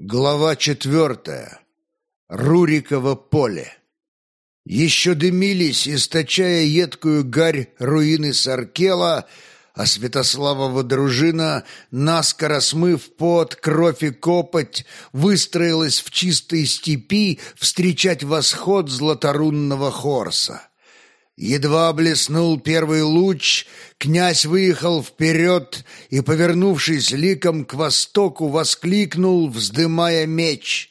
Глава четвертая. Руриково поле. Еще дымились, источая едкую гарь руины Саркела, а Святославова дружина, наскоро смыв пот, кровь и копоть, выстроилась в чистой степи встречать восход златорунного Хорса. Едва блеснул первый луч, князь выехал вперед и, повернувшись ликом к востоку, воскликнул, вздымая меч.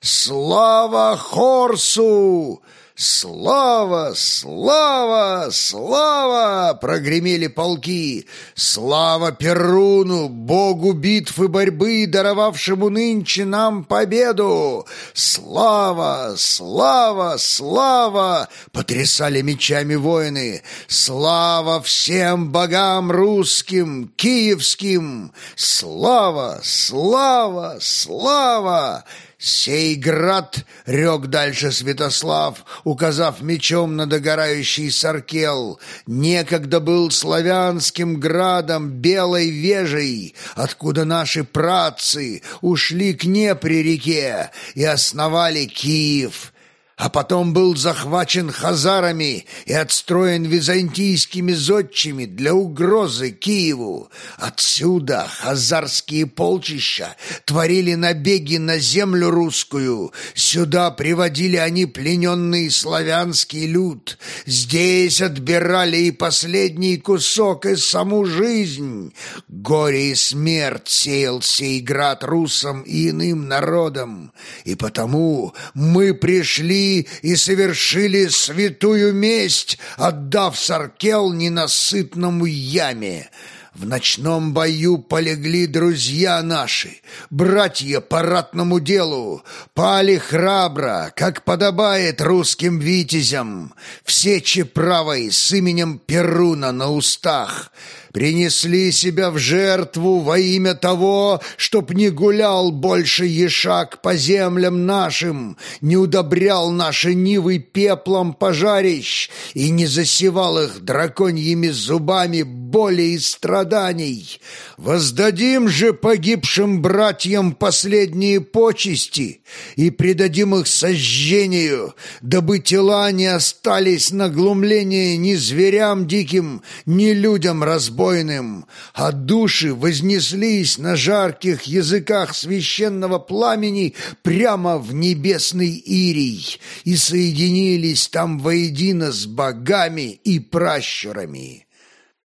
«Слава Хорсу! «Слава! Слава! Слава!» — прогремели полки. «Слава Перуну, богу битвы борьбы, даровавшему нынче нам победу! Слава! Слава! Слава!» — потрясали мечами воины. «Слава всем богам русским, киевским! Слава! Слава! Слава!» «Сей град!» — рек дальше Святослав, указав мечом на догорающий Саркел. «Некогда был славянским градом, белой вежей, откуда наши працы ушли к Непре реке и основали Киев» а потом был захвачен хазарами и отстроен византийскими зодчими для угрозы Киеву. Отсюда хазарские полчища творили набеги на землю русскую. Сюда приводили они плененный славянский люд. Здесь отбирали и последний кусок, и саму жизнь. Горе и смерть сеял сей град русам и иным народам. И потому мы пришли и совершили святую месть, отдав Саркел ненасытному яме. В ночном бою полегли друзья наши, братья по ратному делу, пали храбро, как подобает русским витязям, в сече правой с именем Перуна на устах — принесли себя в жертву во имя того, чтоб не гулял больше ешак по землям нашим, не удобрял наши нивы пеплом пожарищ и не засевал их драконьими зубами боли и страданий. Воздадим же погибшим братьям последние почести и предадим их сожжению, дабы тела не остались на глумление ни зверям диким, ни людям разбойным, убойным, а души вознеслись на жарких языках священного пламени прямо в небесный Ирий и соединились там воедино с богами и пращурами.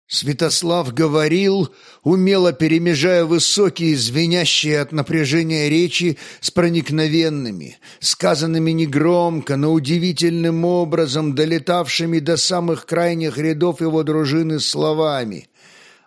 Святослав говорил, умело перемежая высокие, звенящие от напряжения речи с проникновенными, сказанными негромко, но удивительным образом долетавшими до самых крайних рядов его дружины словами.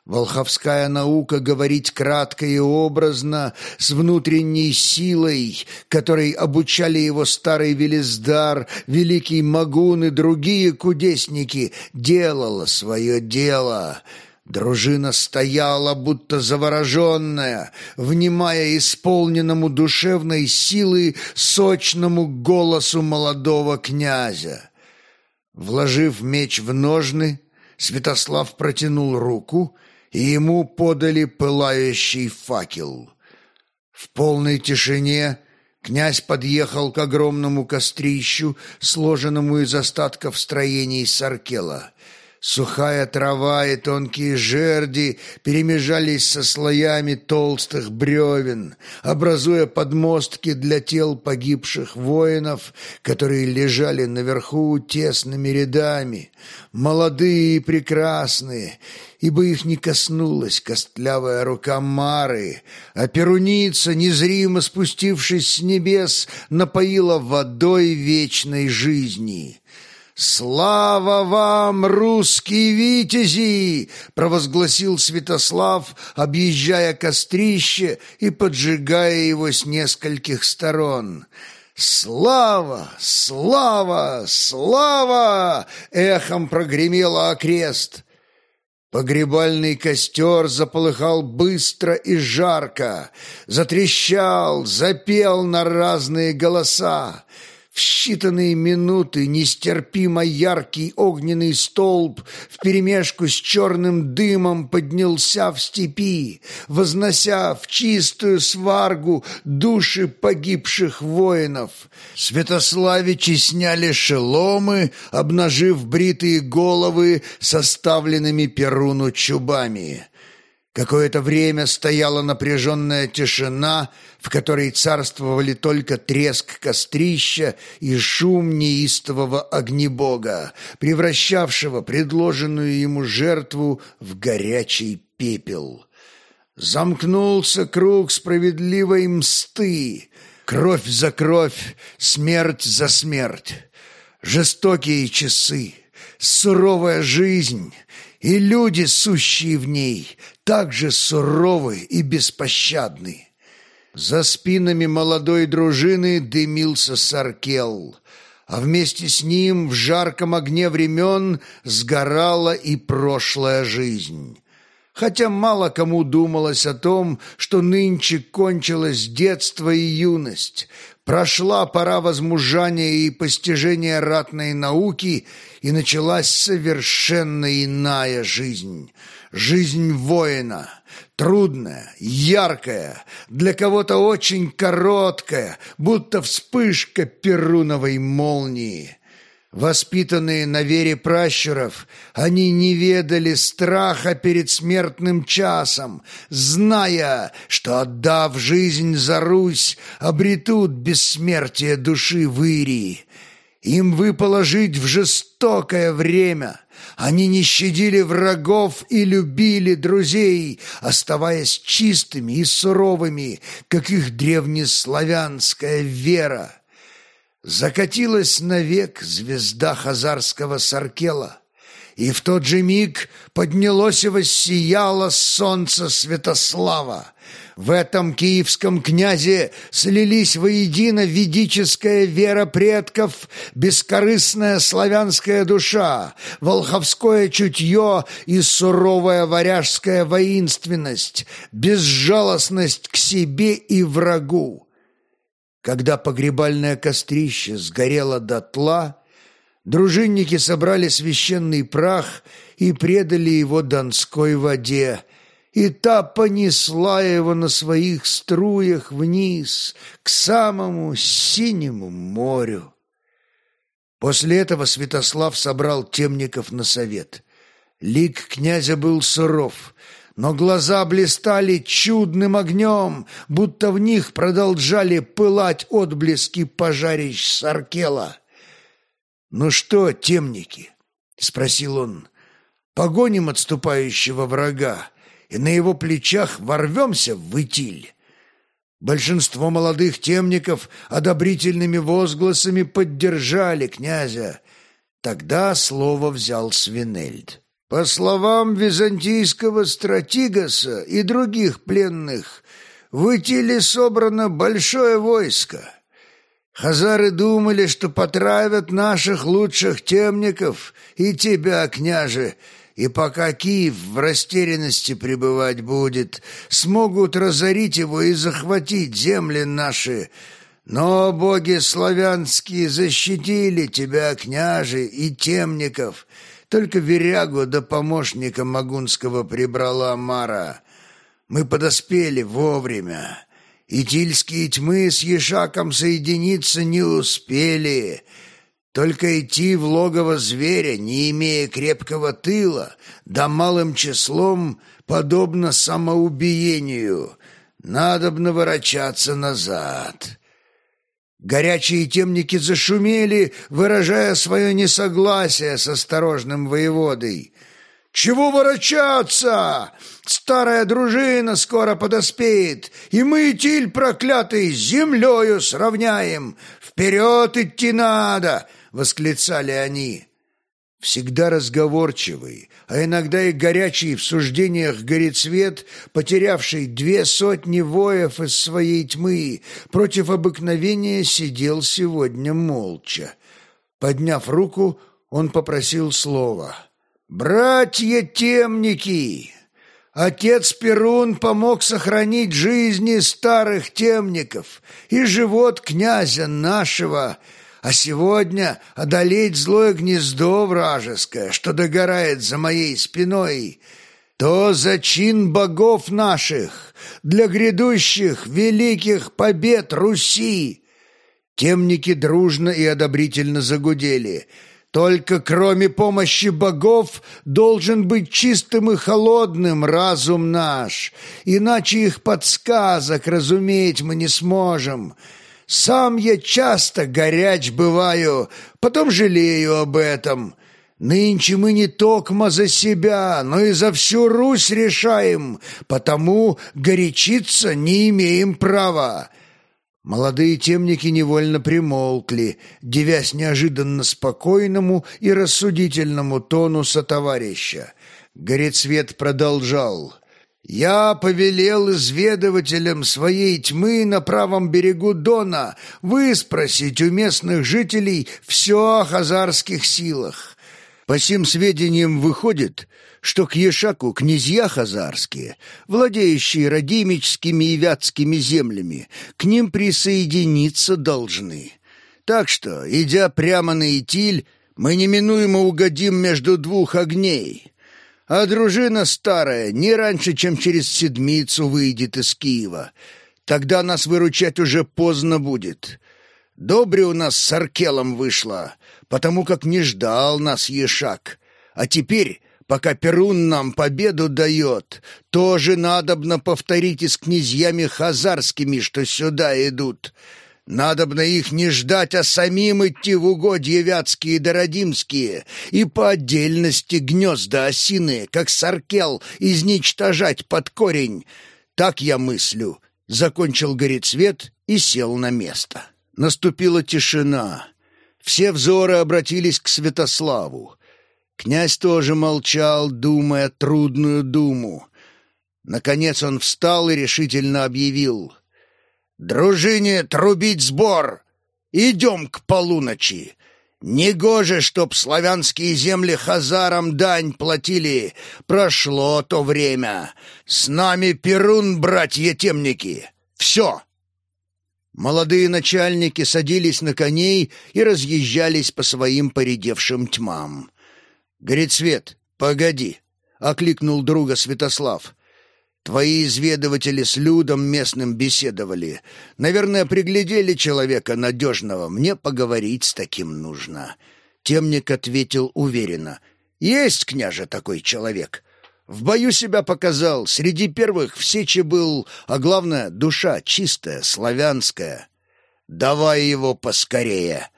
Волховская наука говорить кратко и образно, с внутренней силой, которой обучали его старый Велиздар, великий Магун и другие кудесники, делала свое дело. Дружина стояла, будто завороженная, внимая исполненному душевной силы сочному голосу молодого князя. Вложив меч в ножны, Святослав протянул руку и ему подали пылающий факел. В полной тишине князь подъехал к огромному кострищу, сложенному из остатков строений Саркела. Сухая трава и тонкие жерди перемежались со слоями толстых бревен, образуя подмостки для тел погибших воинов, которые лежали наверху тесными рядами, молодые и прекрасные, ибо их не коснулась костлявая рука Мары, а перуница, незримо спустившись с небес, напоила водой вечной жизни». «Слава вам, русские витязи!» — провозгласил Святослав, объезжая кострище и поджигая его с нескольких сторон. «Слава! Слава! Слава!» — эхом прогремело окрест. Погребальный костер заполыхал быстро и жарко, затрещал, запел на разные голоса. В считанные минуты нестерпимо яркий огненный столб вперемешку с черным дымом поднялся в степи, вознося в чистую сваргу души погибших воинов. Святославичи сняли шеломы, обнажив бритые головы составленными перуну чубами. Какое-то время стояла напряженная тишина, в которой царствовали только треск кострища и шум неистового огнебога, превращавшего предложенную ему жертву в горячий пепел. Замкнулся круг справедливой мсты, кровь за кровь, смерть за смерть, жестокие часы, суровая жизнь — и люди, сущие в ней, также суровы и беспощадны. За спинами молодой дружины дымился Саркел, а вместе с ним в жарком огне времен сгорала и прошлая жизнь. Хотя мало кому думалось о том, что нынче кончилось детство и юность, прошла пора возмужания и постижения ратной науки, и началась совершенно иная жизнь. Жизнь воина, трудная, яркая, для кого-то очень короткая, будто вспышка перуновой молнии. Воспитанные на вере пращуров, они не ведали страха перед смертным часом, зная, что, отдав жизнь за Русь, обретут бессмертие души в Ирии. Им выпало жить в жестокое время. Они не щадили врагов и любили друзей, оставаясь чистыми и суровыми, как их древнеславянская вера. Закатилась навек звезда хазарского Саркела, и в тот же миг поднялось и воссияло солнце Святослава. В этом киевском князе слились воедино ведическая вера предков, бескорыстная славянская душа, волховское чутье и суровая варяжская воинственность, безжалостность к себе и врагу. Когда погребальное кострище сгорело дотла, дружинники собрали священный прах и предали его донской воде, и та понесла его на своих струях вниз, к самому синему морю. После этого Святослав собрал темников на совет. Лик князя был суров — но глаза блистали чудным огнем, будто в них продолжали пылать отблески пожарищ Саркела. «Ну что, темники?» — спросил он. «Погоним отступающего врага, и на его плечах ворвемся в Итиль». Большинство молодых темников одобрительными возгласами поддержали князя. Тогда слово взял Свинельд. По словам византийского стратигаса и других пленных, в Итиле собрано большое войско. Хазары думали, что потравят наших лучших темников и тебя, княже, и пока Киев в растерянности пребывать будет, смогут разорить его и захватить земли наши. Но боги славянские защитили тебя, княже, и темников — только верягу да помощника Магунского прибрала Мара. Мы подоспели вовремя. И тильские тьмы с Ешаком соединиться не успели. Только идти в логово зверя, не имея крепкого тыла, да малым числом, подобно самоубиению. Надобно ворочаться назад. Горячие темники зашумели, выражая свое несогласие с осторожным воеводой. «Чего ворочаться? Старая дружина скоро подоспеет, и мы, Тиль проклятый, с землею сравняем. Вперед идти надо!» — восклицали они. Всегда разговорчивый, а иногда и горячий в суждениях горецвет, потерявший две сотни воев из своей тьмы, против обыкновения сидел сегодня молча. Подняв руку, он попросил слова. «Братья-темники!» Отец Перун помог сохранить жизни старых темников и живот князя нашего, а сегодня одолеть злое гнездо вражеское, что догорает за моей спиной, то зачин богов наших для грядущих великих побед Руси. Темники дружно и одобрительно загудели. Только кроме помощи богов должен быть чистым и холодным разум наш, иначе их подсказок разуметь мы не сможем». Сам я часто горяч бываю, потом жалею об этом. Нынче мы не токмо за себя, но и за всю Русь решаем, потому горячиться не имеем права». Молодые темники невольно примолкли, девясь неожиданно спокойному и рассудительному тону сотоварища. Горецвет продолжал. Я повелел изведывателям своей тьмы на правом берегу Дона выспросить у местных жителей все о хазарских силах. По сим сведениям выходит, что к Ешаку князья хазарские, владеющие радимическими и вятскими землями, к ним присоединиться должны. Так что, идя прямо на Итиль, мы неминуемо угодим между двух огней» а дружина старая не раньше, чем через седмицу выйдет из Киева. Тогда нас выручать уже поздно будет. Добре у нас с Аркелом вышло, потому как не ждал нас Ешак. А теперь, пока Перун нам победу дает, тоже надобно повторить и с князьями хазарскими, что сюда идут». Надобно их не ждать, а самим идти в угодья вятские да родимские, и по отдельности гнезда осиные, как саркел, изничтожать под корень. Так я мыслю. Закончил горецвет и сел на место. Наступила тишина. Все взоры обратились к Святославу. Князь тоже молчал, думая трудную думу. Наконец он встал и решительно объявил — «Дружине трубить сбор! Идем к полуночи! Негоже, чтоб славянские земли хазарам дань платили. Прошло то время. С нами Перун, братья-темники. Все!» Молодые начальники садились на коней и разъезжались по своим поредевшим тьмам. «Горецвет, погоди!» — окликнул друга Святослав. Твои изведыватели с людом местным беседовали. Наверное, приглядели человека надежного. Мне поговорить с таким нужно». Темник ответил уверенно. «Есть, княже, такой человек. В бою себя показал. Среди первых в был, а главное, душа чистая, славянская. Давай его поскорее».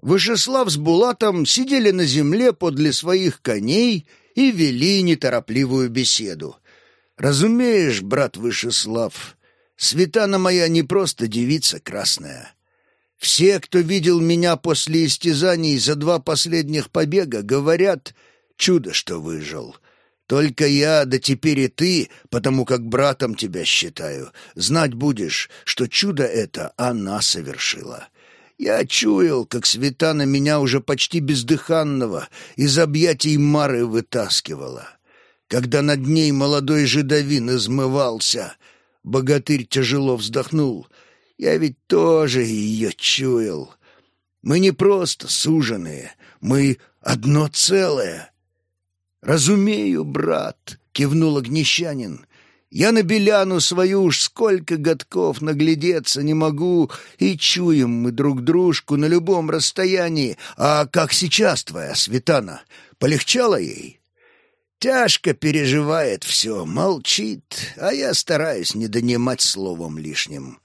Вышеслав с Булатом сидели на земле подле своих коней и вели неторопливую беседу. Разумеешь, брат Вышеслав, Светана моя не просто девица красная. Все, кто видел меня после истязаний за два последних побега, говорят, чудо, что выжил. Только я, да теперь и ты, потому как братом тебя считаю, знать будешь, что чудо это она совершила. Я чуял, как Светана меня уже почти бездыханного из объятий Мары вытаскивала когда над ней молодой жидовин измывался. Богатырь тяжело вздохнул. Я ведь тоже ее чуял. Мы не просто суженые, мы одно целое. «Разумею, брат», — кивнул огнещанин. «Я на Беляну свою уж сколько годков наглядеться не могу, и чуем мы друг дружку на любом расстоянии. А как сейчас твоя Светана? Полегчало ей?» Тяжко переживает все, молчит, а я стараюсь не донимать словом лишним.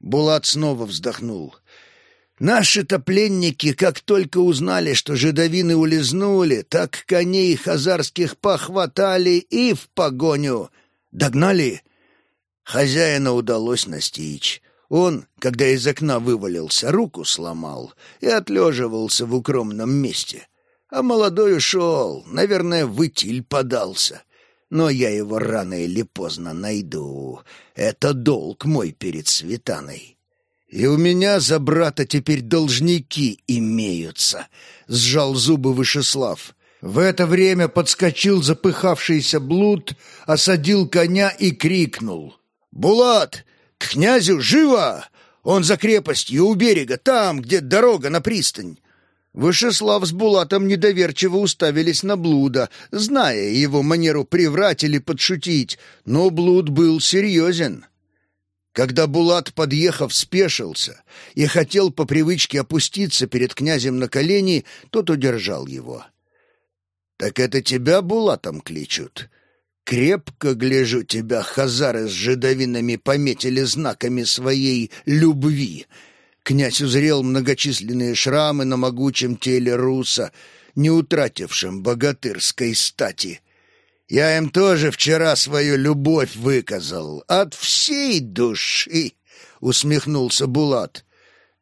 Булат снова вздохнул. Наши-то пленники, как только узнали, что жидовины улизнули, так коней хазарских похватали и в погоню. Догнали? Хозяина удалось настичь. Он, когда из окна вывалился, руку сломал и отлеживался в укромном месте. А молодой ушел, наверное, в Итиль подался. Но я его рано или поздно найду. Это долг мой перед Светаной. И у меня за брата теперь должники имеются, — сжал зубы Вышеслав. В это время подскочил запыхавшийся блуд, осадил коня и крикнул. «Булат, к князю живо! Он за крепостью у берега, там, где дорога на пристань». Вышеслав с Булатом недоверчиво уставились на Блуда, зная его манеру приврать или подшутить, но Блуд был серьезен. Когда Булат, подъехав, спешился и хотел по привычке опуститься перед князем на колени, тот удержал его. «Так это тебя Булатом кличут? Крепко, гляжу, тебя хазары с жидовинами пометили знаками своей любви». Князь узрел многочисленные шрамы на могучем теле руса, не утратившем богатырской стати. Я им тоже вчера свою любовь выказал, от всей души, — усмехнулся Булат.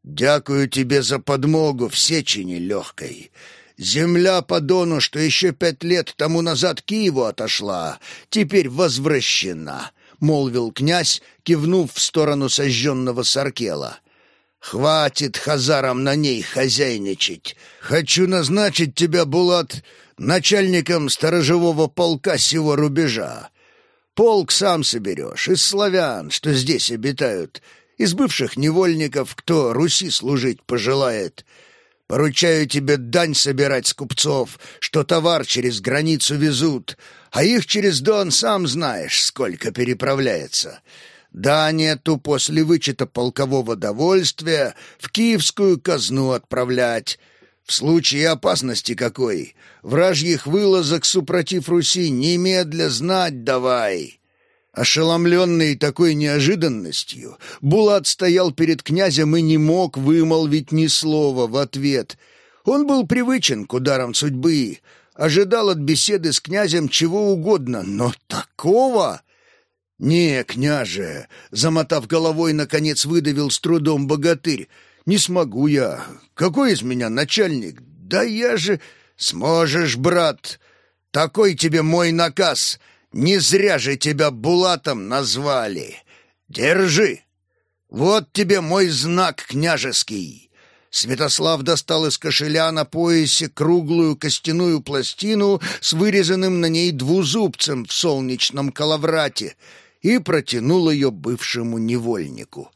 Дякую тебе за подмогу в сечине легкой. Земля по Дону, что еще пять лет тому назад Киеву отошла, теперь возвращена, — молвил князь, кивнув в сторону сожженного Саркела. — Хватит хазарам на ней хозяйничать. Хочу назначить тебя, Булат, начальником сторожевого полка сего рубежа. Полк сам соберешь, из славян, что здесь обитают, из бывших невольников, кто Руси служить пожелает. Поручаю тебе дань собирать с купцов, что товар через границу везут, а их через Дон сам знаешь, сколько переправляется». Да, нету после вычета полкового довольствия в киевскую казну отправлять. В случае опасности какой, вражьих вылазок супротив Руси немедля знать давай». Ошеломленный такой неожиданностью, Булат стоял перед князем и не мог вымолвить ни слова в ответ. Он был привычен к ударам судьбы, ожидал от беседы с князем чего угодно, но такого... «Не, княже!» — замотав головой, наконец выдавил с трудом богатырь. «Не смогу я. Какой из меня начальник? Да я же...» «Сможешь, брат! Такой тебе мой наказ! Не зря же тебя Булатом назвали! Держи! Вот тебе мой знак княжеский!» Святослав достал из кошеля на поясе круглую костяную пластину с вырезанным на ней двузубцем в солнечном коловрате — и протянул ее бывшему невольнику.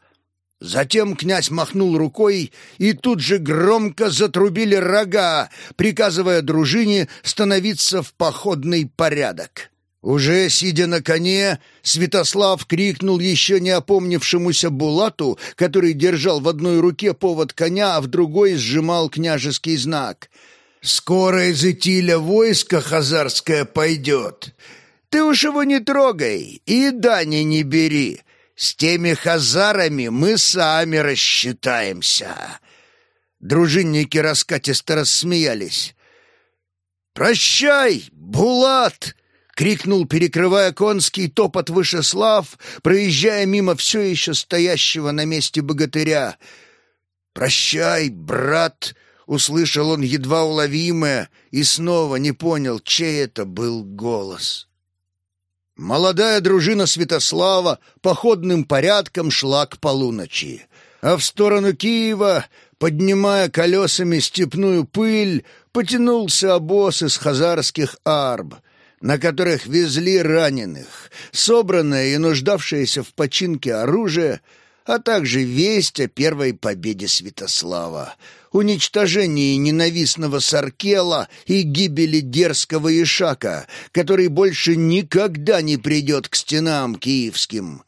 Затем князь махнул рукой, и тут же громко затрубили рога, приказывая дружине становиться в походный порядок. Уже сидя на коне, Святослав крикнул еще не опомнившемуся Булату, который держал в одной руке повод коня, а в другой сжимал княжеский знак. «Скоро из Итиля войско хазарское пойдет. Ты уж его не трогай и дани не бери. С теми хазарами мы сами рассчитаемся». Дружинники раскатисто рассмеялись. «Прощай, Булат!» — крикнул, перекрывая конский топот Вышеслав, проезжая мимо все еще стоящего на месте богатыря. «Прощай, брат!» — услышал он едва уловимое и снова не понял, чей это был голос. Молодая дружина Святослава походным порядком шла к полуночи, а в сторону Киева, поднимая колесами степную пыль, потянулся обоз из хазарских арб, на которых везли раненых, собранное и нуждавшееся в починке оружие, а также весть о первой победе Святослава, уничтожении ненавистного Саркела и гибели дерзкого Ишака, который больше никогда не придет к стенам киевским.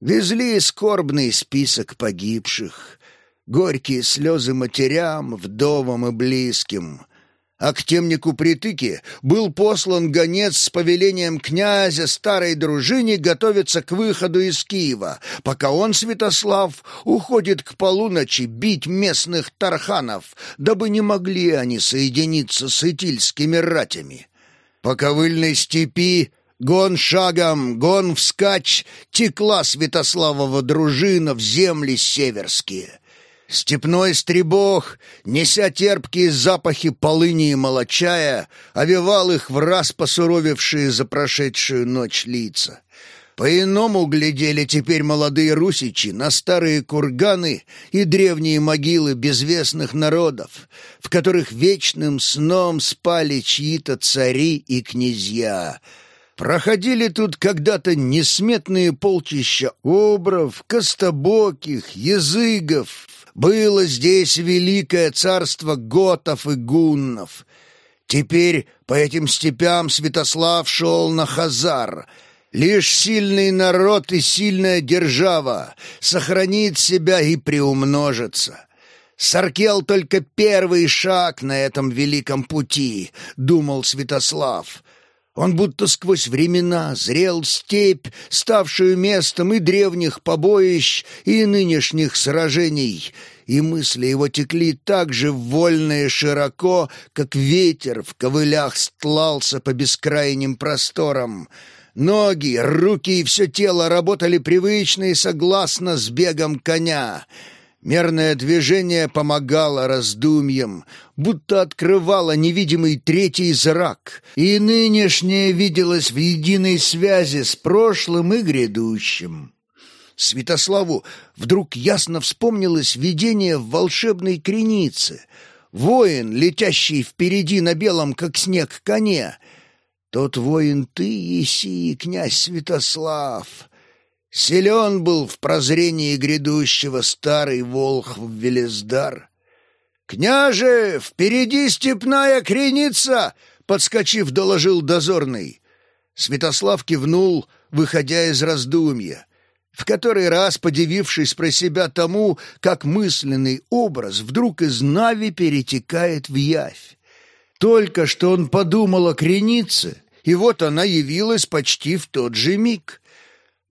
Везли скорбный список погибших, горькие слезы матерям, вдовам и близким, а к темнику притыки был послан гонец с повелением князя старой дружине готовиться к выходу из Киева, пока он, Святослав, уходит к полуночи бить местных тарханов, дабы не могли они соединиться с итильскими ратями. По ковыльной степи Гон шагом, гон вскачь, текла Святославова дружина в земли северские. Степной стребог, неся терпкие запахи полыни и молочая, овевал их в раз посуровевшие за прошедшую ночь лица. По-иному глядели теперь молодые русичи на старые курганы и древние могилы безвестных народов, в которых вечным сном спали чьи-то цари и князья. Проходили тут когда-то несметные полчища обров, костобоких, языгов. Было здесь великое царство готов и гуннов. Теперь по этим степям Святослав шел на Хазар. Лишь сильный народ и сильная держава сохранит себя и приумножится. Саркел только первый шаг на этом великом пути, думал Святослав. Он будто сквозь времена зрел степь, ставшую местом и древних побоищ, и нынешних сражений, и мысли его текли так же вольно и широко, как ветер в ковылях стлался по бескрайним просторам. Ноги, руки и все тело работали привычно и согласно с бегом коня — Мерное движение помогало раздумьям, будто открывало невидимый третий зрак, и нынешнее виделось в единой связи с прошлым и грядущим. Святославу вдруг ясно вспомнилось видение в волшебной кренице. Воин, летящий впереди на белом, как снег, коне. Тот воин ты, еси, князь Святослав. Силен был в прозрении грядущего старый волхв Велиздар. «Княже, впереди степная креница!» — подскочив, доложил дозорный. Святослав кивнул, выходя из раздумья, в который раз подивившись про себя тому, как мысленный образ вдруг из Нави перетекает в явь. Только что он подумал о кренице, и вот она явилась почти в тот же миг —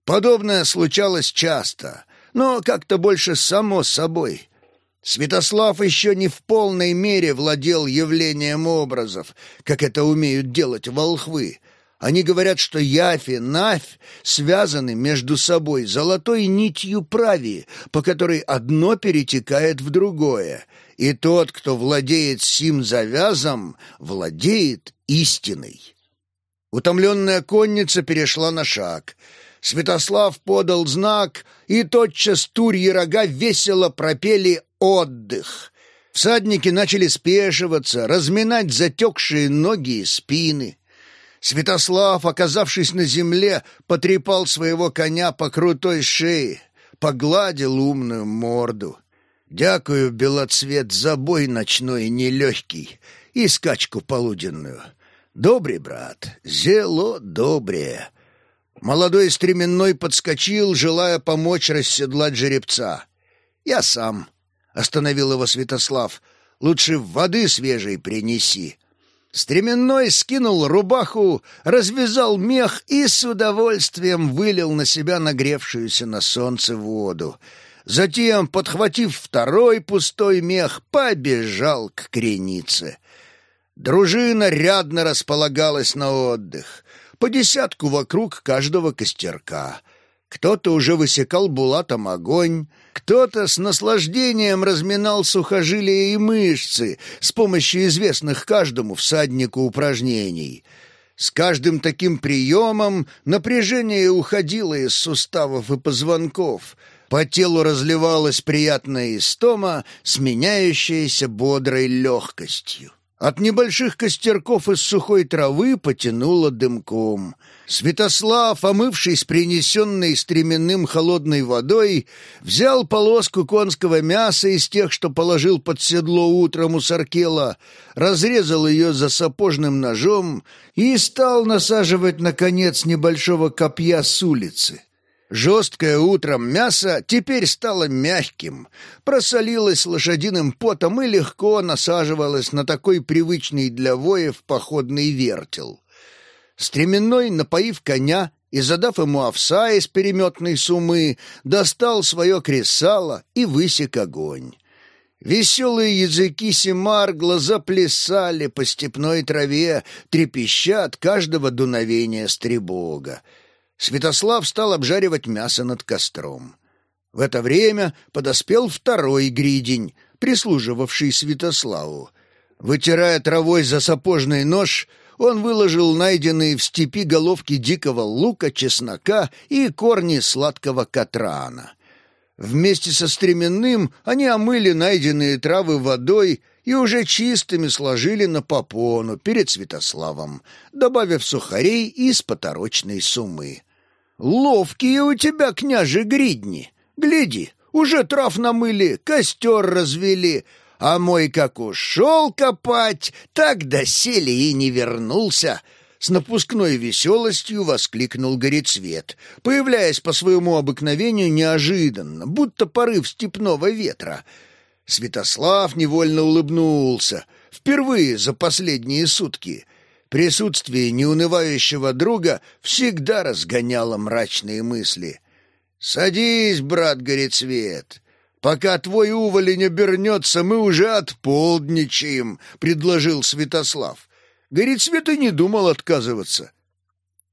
Подобное случалось часто, но как-то больше само собой. Святослав еще не в полной мере владел явлением образов, как это умеют делать волхвы. Они говорят, что Яфи, Навь связаны между собой золотой нитью прави, по которой одно перетекает в другое, и тот, кто владеет сим завязом, владеет истиной. Утомленная конница перешла на шаг — Святослав подал знак, и тотчас турьи рога весело пропели «Отдых». Всадники начали спешиваться, разминать затекшие ноги и спины. Святослав, оказавшись на земле, потрепал своего коня по крутой шее, погладил умную морду. «Дякую, Белоцвет, за бой ночной нелегкий и скачку полуденную. Добрый брат, зело добрее». Молодой стременной подскочил, желая помочь расседлать жеребца. «Я сам», — остановил его Святослав. «Лучше воды свежей принеси». Стременной скинул рубаху, развязал мех и с удовольствием вылил на себя нагревшуюся на солнце воду. Затем, подхватив второй пустой мех, побежал к кренице. Дружина рядно располагалась на отдых по десятку вокруг каждого костерка. Кто-то уже высекал булатом огонь, кто-то с наслаждением разминал сухожилия и мышцы с помощью известных каждому всаднику упражнений. С каждым таким приемом напряжение уходило из суставов и позвонков — по телу разливалась приятная истома, сменяющаяся бодрой легкостью. От небольших костерков из сухой травы потянуло дымком. Святослав, омывшись принесенной стременным холодной водой, взял полоску конского мяса из тех, что положил под седло утром у Саркела, разрезал ее за сапожным ножом и стал насаживать на конец небольшого копья с улицы. Жесткое утром мясо теперь стало мягким, просолилось лошадиным потом и легко насаживалось на такой привычный для воев походный вертел. Стременной, напоив коня и задав ему овса из переметной сумы, достал свое кресало и высек огонь. Веселые языки Семаргла заплясали по степной траве, трепеща от каждого дуновения стребога. Святослав стал обжаривать мясо над костром. В это время подоспел второй гридень, прислуживавший Святославу. Вытирая травой за сапожный нож, он выложил найденные в степи головки дикого лука, чеснока и корни сладкого катрана. Вместе со стременным они омыли найденные травы водой и уже чистыми сложили на попону перед Святославом, добавив сухарей из поторочной сумы. «Ловкие у тебя, княже, гридни! Гляди, уже трав намыли, костер развели, а мой как ушел копать, так доселе и не вернулся!» С напускной веселостью воскликнул Горецвет, появляясь по своему обыкновению неожиданно, будто порыв степного ветра — Святослав невольно улыбнулся. Впервые за последние сутки. Присутствие неунывающего друга всегда разгоняло мрачные мысли. «Садись, брат Горецвет. Пока твой уволень обернется, мы уже отполдничаем», — предложил Святослав. Горецвет и не думал отказываться.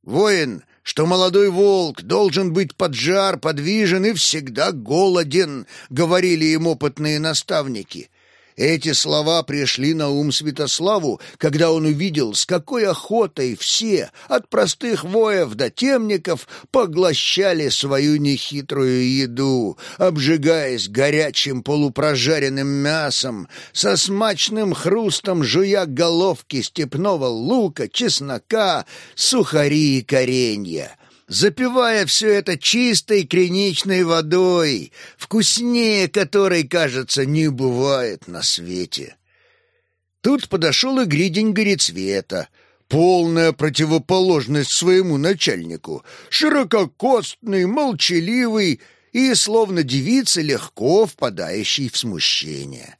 «Воин, что молодой волк должен быть поджар, подвижен и всегда голоден, говорили им опытные наставники. Эти слова пришли на ум Святославу, когда он увидел, с какой охотой все, от простых воев до темников, поглощали свою нехитрую еду, обжигаясь горячим полупрожаренным мясом, со смачным хрустом жуя головки степного лука, чеснока, сухари и коренья запивая все это чистой криничной водой, вкуснее которой, кажется, не бывает на свете. Тут подошел и гридень Горецвета, полная противоположность своему начальнику, ширококостный, молчаливый и, словно девица, легко впадающий в смущение.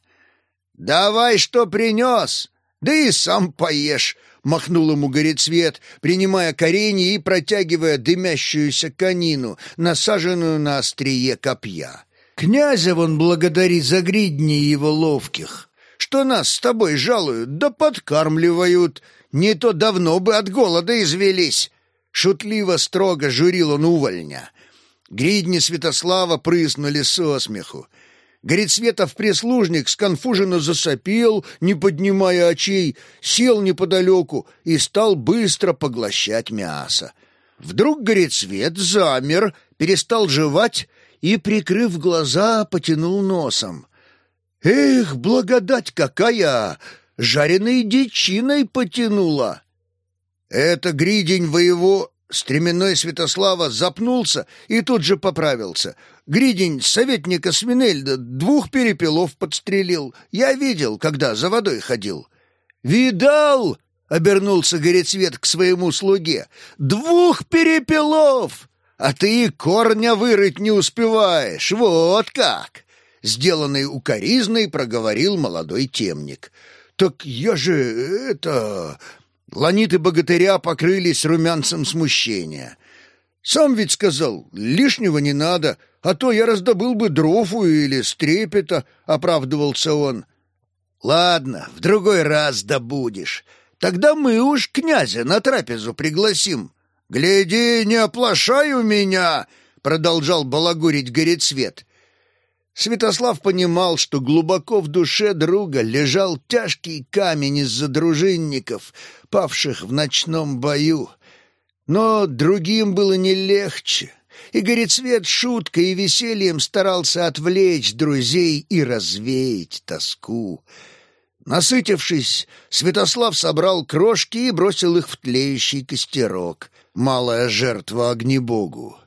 «Давай, что принес, да и сам поешь», махнул ему горецвет, принимая коренья и протягивая дымящуюся конину, насаженную на острие копья. «Князя вон благодарит за гридни его ловких, что нас с тобой жалуют да подкармливают, не то давно бы от голода извелись!» Шутливо строго журил он увольня. Гридни Святослава прыснули со смеху. Горецветов прислужник сконфуженно засопел, не поднимая очей, сел неподалеку и стал быстро поглощать мясо. Вдруг Горецвет замер, перестал жевать и, прикрыв глаза, потянул носом. «Эх, благодать какая! Жареной дичиной потянула!» «Это гридень воево...» Стременной Святослава запнулся и тут же поправился. Гридень советника Свинельда двух перепелов подстрелил. Я видел, когда за водой ходил. «Видал?» — обернулся Горецвет к своему слуге. «Двух перепелов! А ты и корня вырыть не успеваешь. Вот как!» Сделанный укоризной проговорил молодой темник. «Так я же это...» Ланиты богатыря покрылись румянцем смущения. «Сам ведь сказал, лишнего не надо, а то я раздобыл бы дрофу или стрепета», — оправдывался он. «Ладно, в другой раз добудешь. Тогда мы уж князя на трапезу пригласим». «Гляди, не оплошай у меня!» — продолжал балагурить Горецвет. Святослав понимал, что глубоко в душе друга лежал тяжкий камень из-за дружинников, павших в ночном бою. Но другим было не легче, и Горецвет шуткой и весельем старался отвлечь друзей и развеять тоску. Насытившись, Святослав собрал крошки и бросил их в тлеющий костерок, малая жертва огнебогу.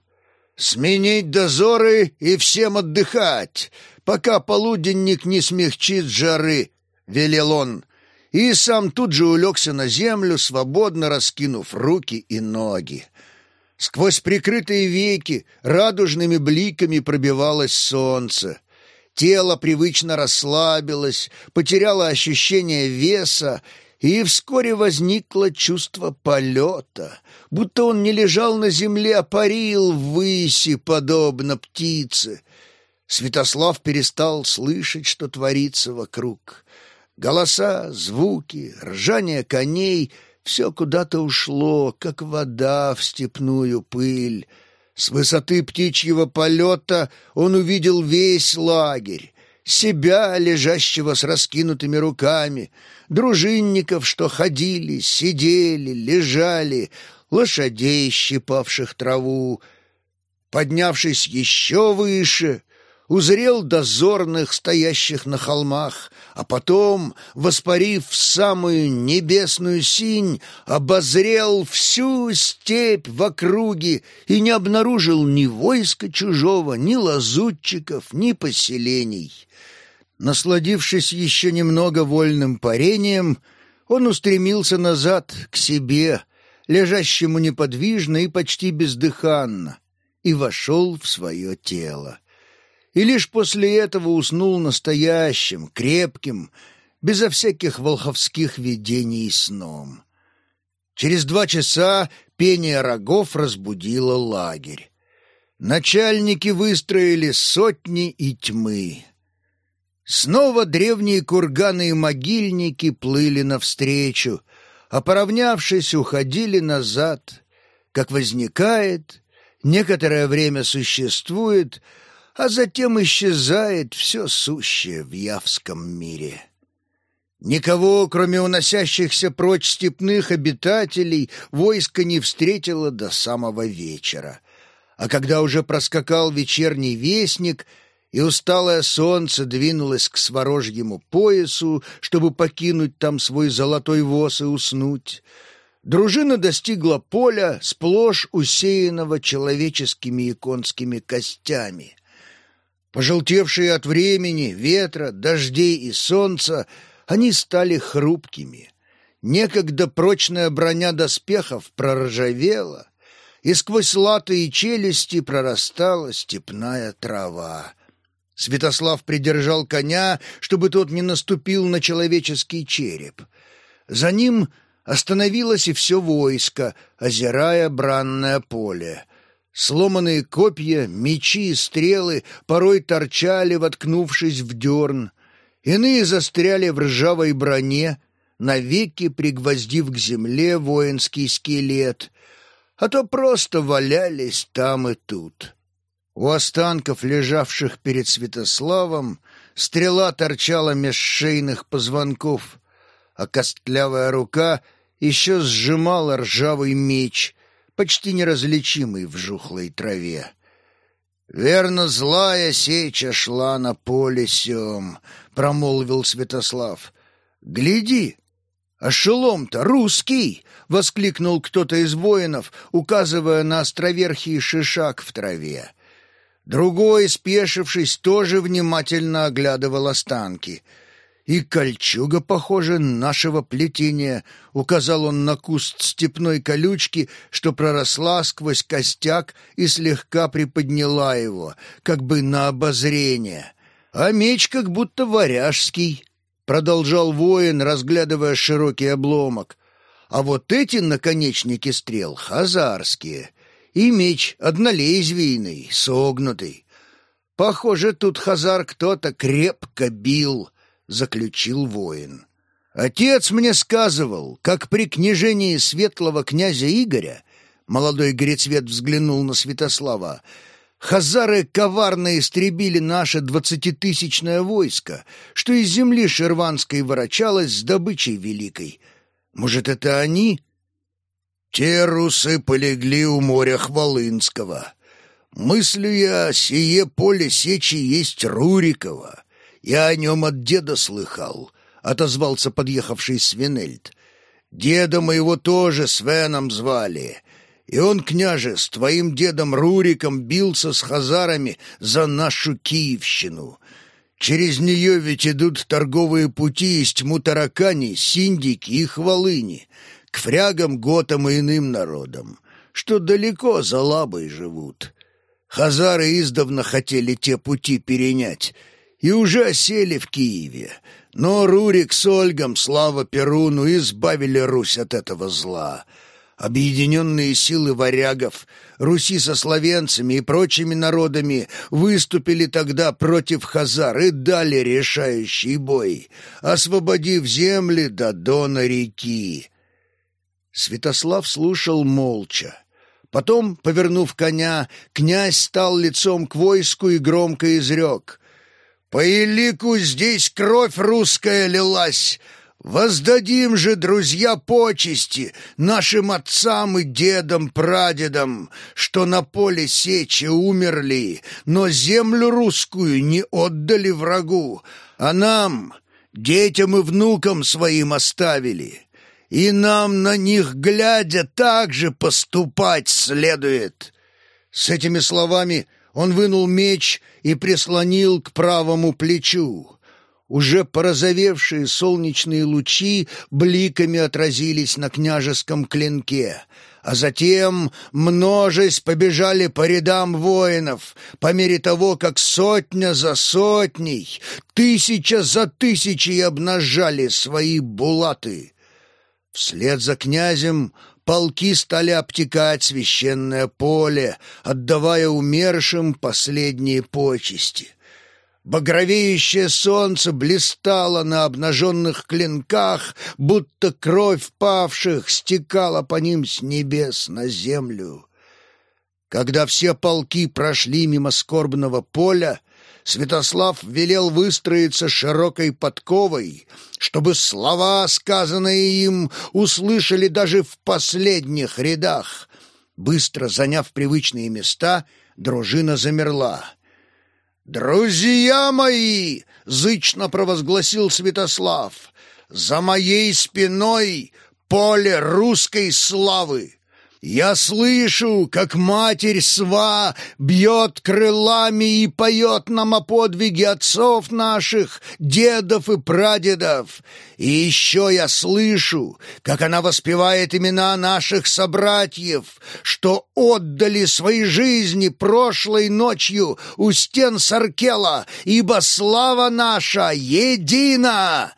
Сменить дозоры и всем отдыхать, пока полуденник не смягчит жары, — велел он, и сам тут же улегся на землю, свободно раскинув руки и ноги. Сквозь прикрытые веки радужными бликами пробивалось солнце. Тело привычно расслабилось, потеряло ощущение веса, и вскоре возникло чувство полета, будто он не лежал на земле, а парил ввыси, подобно птице. Святослав перестал слышать, что творится вокруг. Голоса, звуки, ржание коней — все куда-то ушло, как вода в степную пыль. С высоты птичьего полета он увидел весь лагерь, себя, лежащего с раскинутыми руками, дружинников, что ходили, сидели, лежали, лошадей, щипавших траву. Поднявшись еще выше, узрел дозорных, стоящих на холмах, а потом, воспарив в самую небесную синь, обозрел всю степь в округе и не обнаружил ни войска чужого, ни лазутчиков, ни поселений. Насладившись еще немного вольным парением, он устремился назад, к себе, лежащему неподвижно и почти бездыханно, и вошел в свое тело и лишь после этого уснул настоящим, крепким, безо всяких волховских видений сном. Через два часа пение рогов разбудило лагерь. Начальники выстроили сотни и тьмы. Снова древние курганы и могильники плыли навстречу, а, поравнявшись, уходили назад. Как возникает, некоторое время существует — а затем исчезает все сущее в явском мире. Никого, кроме уносящихся прочь степных обитателей, войско не встретило до самого вечера. А когда уже проскакал вечерний вестник, и усталое солнце двинулось к сворожьему поясу, чтобы покинуть там свой золотой воз и уснуть, дружина достигла поля, сплошь усеянного человеческими и конскими костями. Пожелтевшие от времени, ветра, дождей и солнца, они стали хрупкими. Некогда прочная броня доспехов проржавела, и сквозь латы и челюсти прорастала степная трава. Святослав придержал коня, чтобы тот не наступил на человеческий череп. За ним остановилось и все войско, озирая бранное поле. Сломанные копья, мечи и стрелы порой торчали, воткнувшись в дерн. Иные застряли в ржавой броне, навеки пригвоздив к земле воинский скелет, а то просто валялись там и тут. У останков, лежавших перед Святославом, стрела торчала меж шейных позвонков, а костлявая рука еще сжимала ржавый меч, почти неразличимый в жухлой траве. «Верно, злая сеча шла на поле сём», — промолвил Святослав. «Гляди, а шелом-то русский!» — воскликнул кто-то из воинов, указывая на островерхий шишак в траве. Другой, спешившись, тоже внимательно оглядывал останки — и кольчуга, похоже, нашего плетения, указал он на куст степной колючки, что проросла сквозь костяк и слегка приподняла его, как бы на обозрение. А меч как будто варяжский, продолжал воин, разглядывая широкий обломок. А вот эти наконечники стрел хазарские, и меч однолезвийный, согнутый. Похоже, тут хазар кто-то крепко бил — заключил воин. Отец мне сказывал, как при княжении светлого князя Игоря, молодой горецвет взглянул на Святослава, Хазары коварно истребили наше двадцатитысячное войско, что из земли шерванской ворочалось с добычей великой. Может, это они? Те русы полегли у моря Хвалынского. Мыслю я, сие поле сечи есть Рурикова. Я о нем от деда слыхал», — отозвался подъехавший Свинельд. «Деда моего тоже Свеном звали, и он, княже, с твоим дедом Руриком бился с хазарами за нашу Киевщину. Через нее ведь идут торговые пути из тьму таракани, синдики и хвалыни, к фрягам, готам и иным народам, что далеко за лабой живут». Хазары издавна хотели те пути перенять, и уже осели в Киеве. Но Рурик с Ольгом, слава Перуну, избавили Русь от этого зла. Объединенные силы варягов, Руси со славянцами и прочими народами выступили тогда против хазар и дали решающий бой, освободив земли до дона реки. Святослав слушал молча. Потом, повернув коня, князь стал лицом к войску и громко изрек. По елику здесь кровь русская лилась, Воздадим же, друзья, почести нашим отцам и дедам-прадедам, что на поле сечи умерли, но землю русскую не отдали врагу, а нам, детям и внукам своим оставили. И нам на них, глядя, так же поступать следует». С этими словами он вынул меч и прислонил к правому плечу. Уже порозовевшие солнечные лучи бликами отразились на княжеском клинке, а затем, множесть, побежали по рядам воинов, по мере того, как сотня за сотней, тысяча за тысячей обнажали свои булаты. Вслед за князем полки стали обтекать священное поле, отдавая умершим последние почести — Багровеющее солнце блистало на обнаженных клинках, будто кровь павших стекала по ним с небес на землю. Когда все полки прошли мимо скорбного поля, Святослав велел выстроиться широкой подковой, чтобы слова, сказанные им, услышали даже в последних рядах. Быстро заняв привычные места, дружина замерла — «Друзья мои!» — зычно провозгласил Святослав. «За моей спиной поле русской славы!» Я слышу, как матерь Сва бьет крылами и поет нам о подвиге отцов наших, дедов и прадедов. И еще я слышу, как она воспевает имена наших собратьев, что отдали свои жизни прошлой ночью у стен Саркела, ибо слава наша едина!»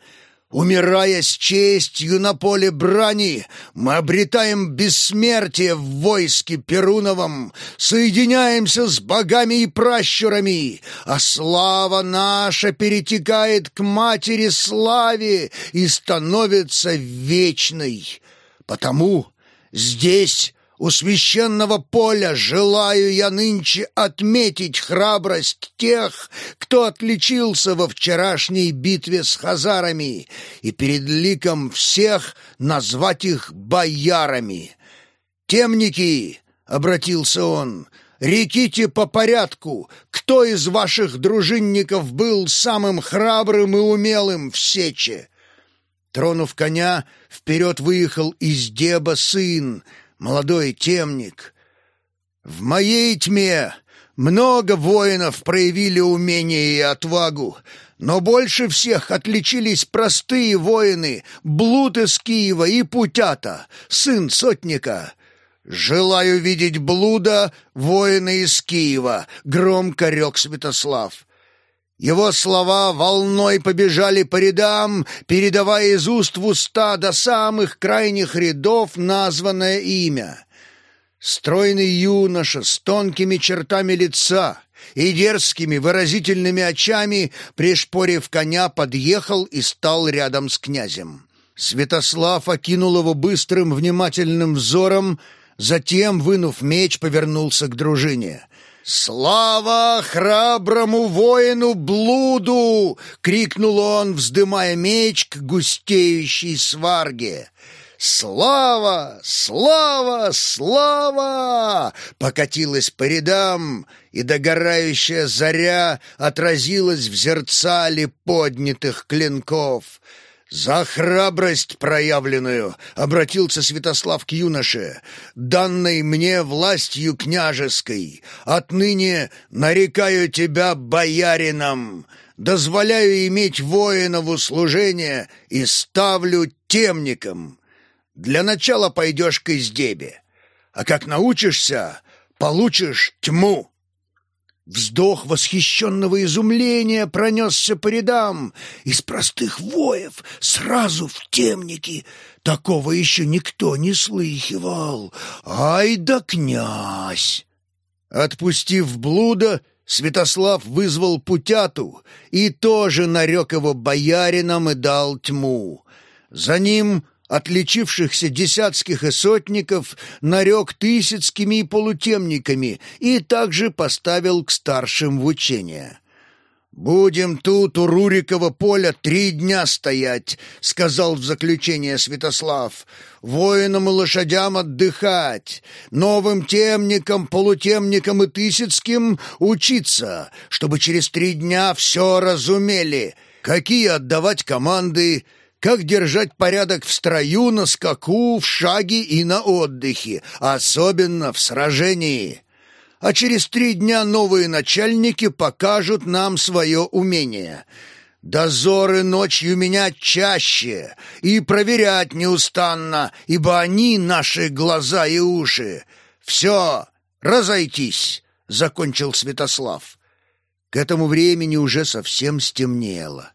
Умирая с честью на поле брани, мы обретаем бессмертие в войске Перуновом, соединяемся с богами и пращурами, а слава наша перетекает к матери славе и становится вечной. Потому здесь у священного поля желаю я нынче отметить храбрость тех, кто отличился во вчерашней битве с хазарами, и перед ликом всех назвать их боярами. «Темники!» — обратился он — Реките по порядку, кто из ваших дружинников был самым храбрым и умелым в сече. Тронув коня, вперед выехал из деба сын, молодой темник. В моей тьме много воинов проявили умение и отвагу, но больше всех отличились простые воины Блуд из Киева и Путята, сын сотника. «Желаю видеть Блуда, воина из Киева», — громко рек Святослав. Его слова волной побежали по рядам, передавая из уст в уста до самых крайних рядов названное имя. Стройный юноша с тонкими чертами лица и дерзкими выразительными очами, пришпорив коня, подъехал и стал рядом с князем. Святослав окинул его быстрым внимательным взором, затем, вынув меч, повернулся к дружине. «Слава храброму воину Блуду!» — крикнул он, вздымая меч к густеющей сварге. «Слава! Слава! Слава!» покатилась по рядам, и догорающая заря отразилась в зерцале поднятых клинков. «За храбрость проявленную!» — обратился Святослав к юноше. «Данной мне властью княжеской, отныне нарекаю тебя боярином, дозволяю иметь воинову служение и ставлю темником. Для начала пойдешь к издебе, а как научишься, получишь тьму». Вздох восхищенного изумления пронесся по рядам. Из простых воев сразу в темники. Такого еще никто не слыхивал. Ай да князь! Отпустив блуда, Святослав вызвал Путяту и тоже нарек его боярином и дал тьму. За ним отличившихся десятских и сотников нарек тысяцкими и полутемниками и также поставил к старшим в учение. «Будем тут у Рурикова поля три дня стоять», — сказал в заключение Святослав. «Воинам и лошадям отдыхать, новым темникам, полутемникам и тысяцким учиться, чтобы через три дня все разумели, какие отдавать команды, как держать порядок в строю, на скаку, в шаге и на отдыхе, особенно в сражении» а через три дня новые начальники покажут нам свое умение. Дозоры ночью менять чаще и проверять неустанно, ибо они наши глаза и уши. Все, разойтись, — закончил Святослав. К этому времени уже совсем стемнело.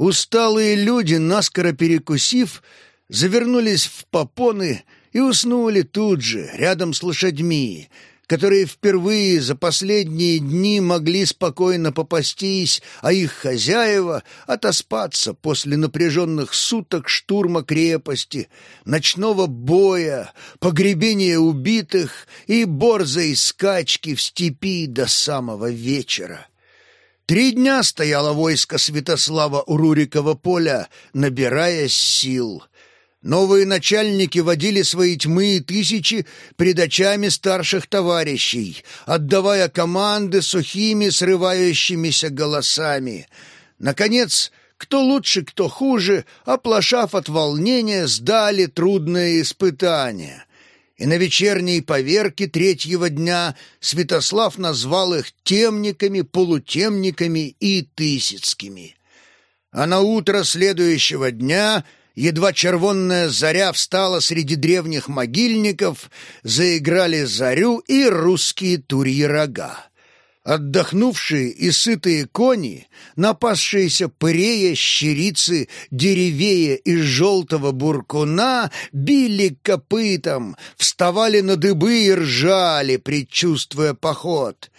Усталые люди, наскоро перекусив, завернулись в попоны и уснули тут же, рядом с лошадьми, которые впервые за последние дни могли спокойно попастись, а их хозяева отоспаться после напряженных суток штурма крепости, ночного боя, погребения убитых и борзой скачки в степи до самого вечера. Три дня стояло войско Святослава у Рурикова поля, набираясь сил — Новые начальники водили свои тьмы и тысячи пред очами старших товарищей, отдавая команды сухими срывающимися голосами. Наконец, кто лучше, кто хуже, оплошав от волнения, сдали трудное испытание. И на вечерней поверке третьего дня Святослав назвал их темниками, полутемниками и тысяцкими. А на утро следующего дня — Едва червонная заря встала среди древних могильников, заиграли зарю и русские турьи рога. Отдохнувшие и сытые кони, напасшиеся пырея, щерицы, деревея и желтого буркуна, били копытом, вставали на дыбы и ржали, предчувствуя поход.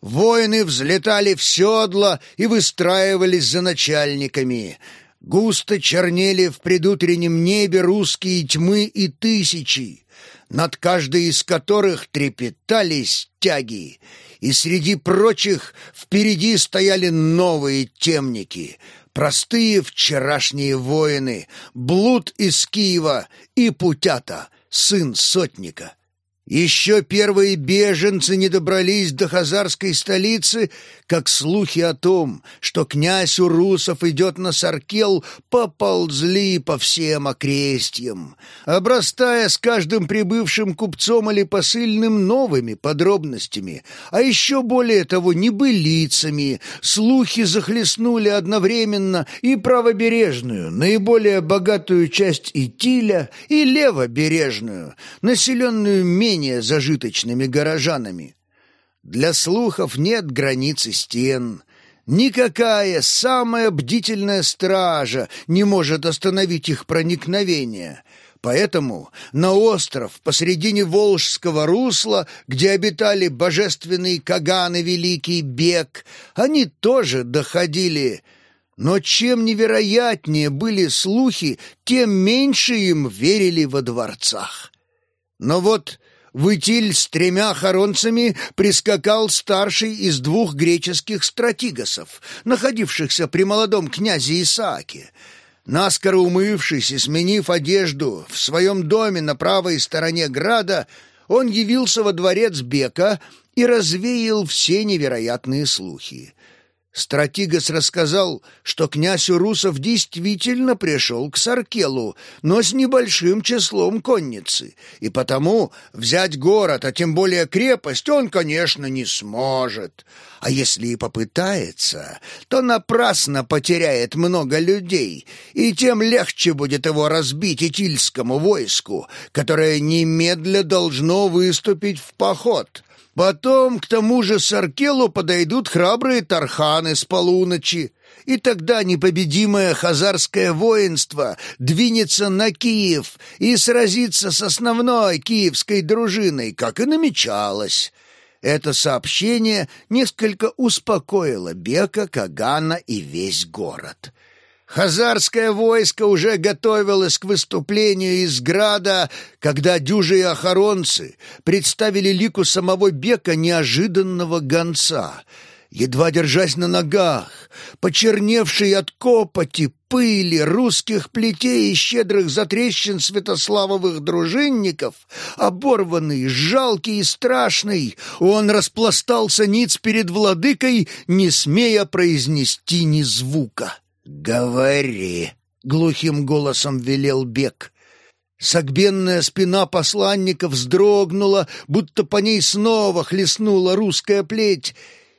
Воины взлетали в седла и выстраивались за начальниками — Густо чернели в предутреннем небе русские тьмы и тысячи, над каждой из которых трепетались тяги, и среди прочих впереди стояли новые темники, простые вчерашние воины, Блуд из Киева и Путята, сын сотника. Еще первые беженцы не добрались до хазарской столицы, как слухи о том, что князь Урусов идет на Саркел, поползли по всем окрестьям, обрастая с каждым прибывшим купцом или посыльным новыми подробностями, а еще более того небылицами. Слухи захлестнули одновременно и правобережную, наиболее богатую часть Итиля, и левобережную, населенную менее менее зажиточными горожанами. Для слухов нет границы стен. Никакая самая бдительная стража не может остановить их проникновение. Поэтому на остров посредине Волжского русла, где обитали божественные Каган и Великий Бег, они тоже доходили но чем невероятнее были слухи, тем меньше им верили во дворцах. Но вот в Итиль с тремя хоронцами прискакал старший из двух греческих стратигосов, находившихся при молодом князе Исааке. Наскоро умывшись и сменив одежду в своем доме на правой стороне града, он явился во дворец Бека и развеял все невероятные слухи. Стратигос рассказал, что князь Урусов действительно пришел к Саркелу, но с небольшим числом конницы, и потому взять город, а тем более крепость, он, конечно, не сможет. А если и попытается, то напрасно потеряет много людей, и тем легче будет его разбить Итильскому войску, которое немедля должно выступить в поход». Потом к тому же Саркелу подойдут храбрые тарханы с полуночи, и тогда непобедимое хазарское воинство двинется на Киев и сразится с основной киевской дружиной, как и намечалось. Это сообщение несколько успокоило Бека, Кагана и весь город. Хазарское войско уже готовилось к выступлению из Града, когда дюжи и охоронцы представили лику самого Бека неожиданного гонца. Едва держась на ногах, почерневший от копоти, пыли, русских плетей и щедрых затрещин святославовых дружинников, оборванный, жалкий и страшный, он распластался ниц перед владыкой, не смея произнести ни звука. «Говори!» — глухим голосом велел Бек. Согбенная спина посланника вздрогнула, будто по ней снова хлестнула русская плеть,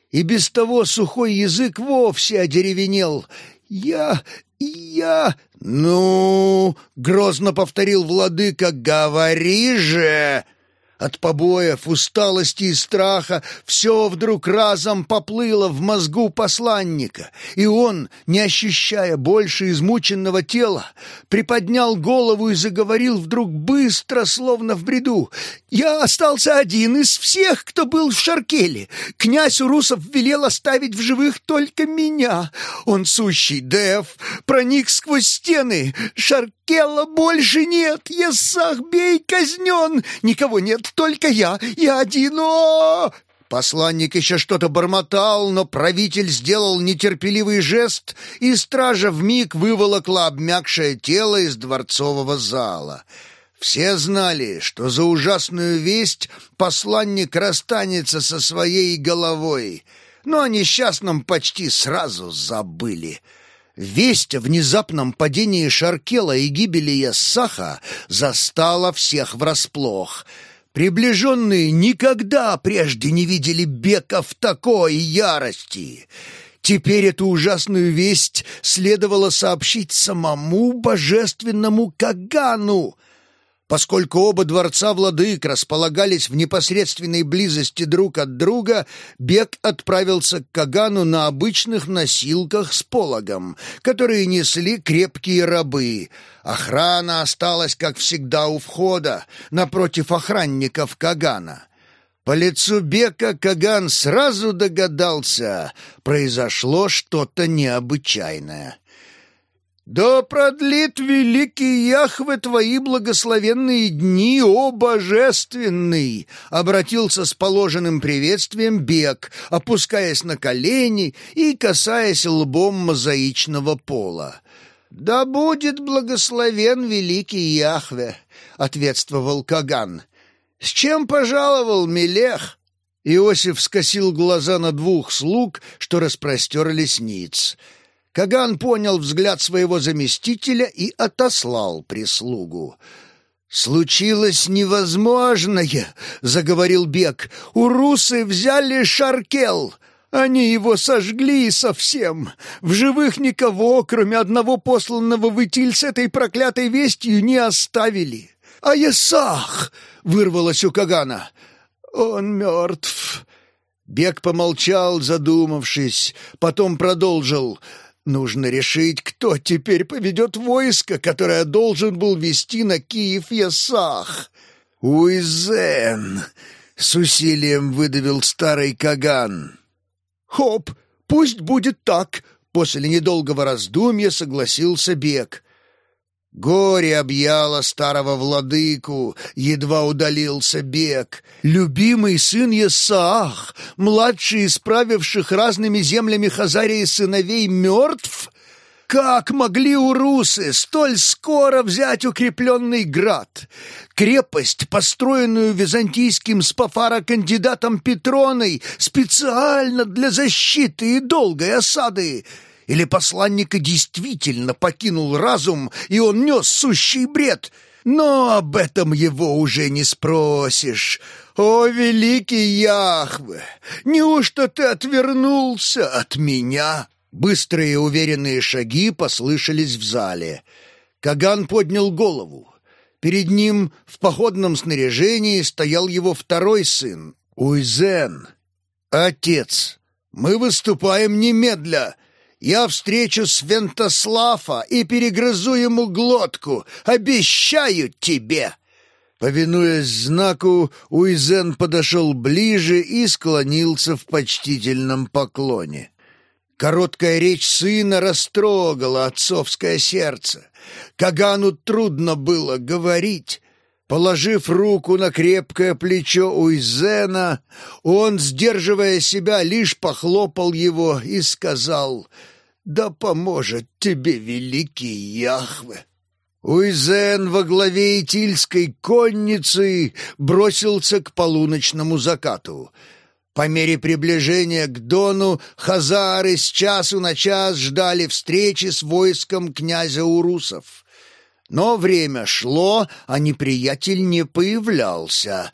и без того сухой язык вовсе одеревенел. «Я... я...» «Ну...» — грозно повторил владыка. «Говори же!» От побоев, усталости и страха все вдруг разом поплыло в мозгу посланника, и он, не ощущая больше измученного тела, приподнял голову и заговорил вдруг быстро, словно в бреду. «Я остался один из всех, кто был в Шаркеле. Князь Урусов велел оставить в живых только меня. Он сущий Дев, проник сквозь стены. Шаркела больше нет, Есахбей казнен, никого нет, только я, я один, о! Посланник еще что-то бормотал, но правитель сделал нетерпеливый жест, и стража вмиг выволокла обмякшее тело из дворцового зала. Все знали, что за ужасную весть посланник расстанется со своей головой, но о несчастном почти сразу забыли. Весть о внезапном падении Шаркела и гибели Яссаха застала всех врасплох — Приближенные никогда прежде не видели Бека в такой ярости. Теперь эту ужасную весть следовало сообщить самому божественному Кагану — Поскольку оба дворца владык располагались в непосредственной близости друг от друга, Бек отправился к Кагану на обычных носилках с пологом, которые несли крепкие рабы. Охрана осталась, как всегда, у входа, напротив охранников Кагана. По лицу Бека Каган сразу догадался, произошло что-то необычайное. «Да продлит великий Яхве твои благословенные дни, о божественный!» Обратился с положенным приветствием Бек, опускаясь на колени и касаясь лбом мозаичного пола. «Да будет благословен великий Яхве!» — ответствовал Каган. «С чем пожаловал Мелех?» Иосиф скосил глаза на двух слуг, что распростерлись ниц — Каган понял взгляд своего заместителя и отослал прислугу. «Случилось невозможное», — заговорил Бек. «Урусы взяли Шаркел». Они его сожгли совсем. В живых никого, кроме одного посланного в Итиль с этой проклятой вестью, не оставили. «А Есах!» — вырвалось у Кагана. «Он мертв». Бек помолчал, задумавшись, потом продолжил. Нужно решить, кто теперь поведет войско, которое должен был вести на Киев Ясах. Уизен! С усилием выдавил старый Каган. Хоп, пусть будет так. После недолгого раздумья согласился Бек. Горе объяло старого владыку, едва удалился бег. Любимый сын Есаах, младший из разными землями Хазарии сыновей, мертв? Как могли урусы столь скоро взять укрепленный град? Крепость, построенную византийским спафара-кандидатом Петроной специально для защиты и долгой осады — или посланника действительно покинул разум, и он нес сущий бред? Но об этом его уже не спросишь. О, великий Яхве! Неужто ты отвернулся от меня?» Быстрые уверенные шаги послышались в зале. Каган поднял голову. Перед ним в походном снаряжении стоял его второй сын, Уйзен. «Отец, мы выступаем немедля!» Я встречу Свентослава и перегрызу ему глотку. Обещаю тебе!» Повинуясь знаку, Уизен подошел ближе и склонился в почтительном поклоне. Короткая речь сына растрогала отцовское сердце. Кагану трудно было говорить. Положив руку на крепкое плечо Уйзена, он, сдерживая себя, лишь похлопал его и сказал «Да поможет тебе великий Яхве!» Уйзен во главе Итильской конницы бросился к полуночному закату. По мере приближения к Дону хазары с часу на час ждали встречи с войском князя Урусов. Но время шло, а неприятель не появлялся.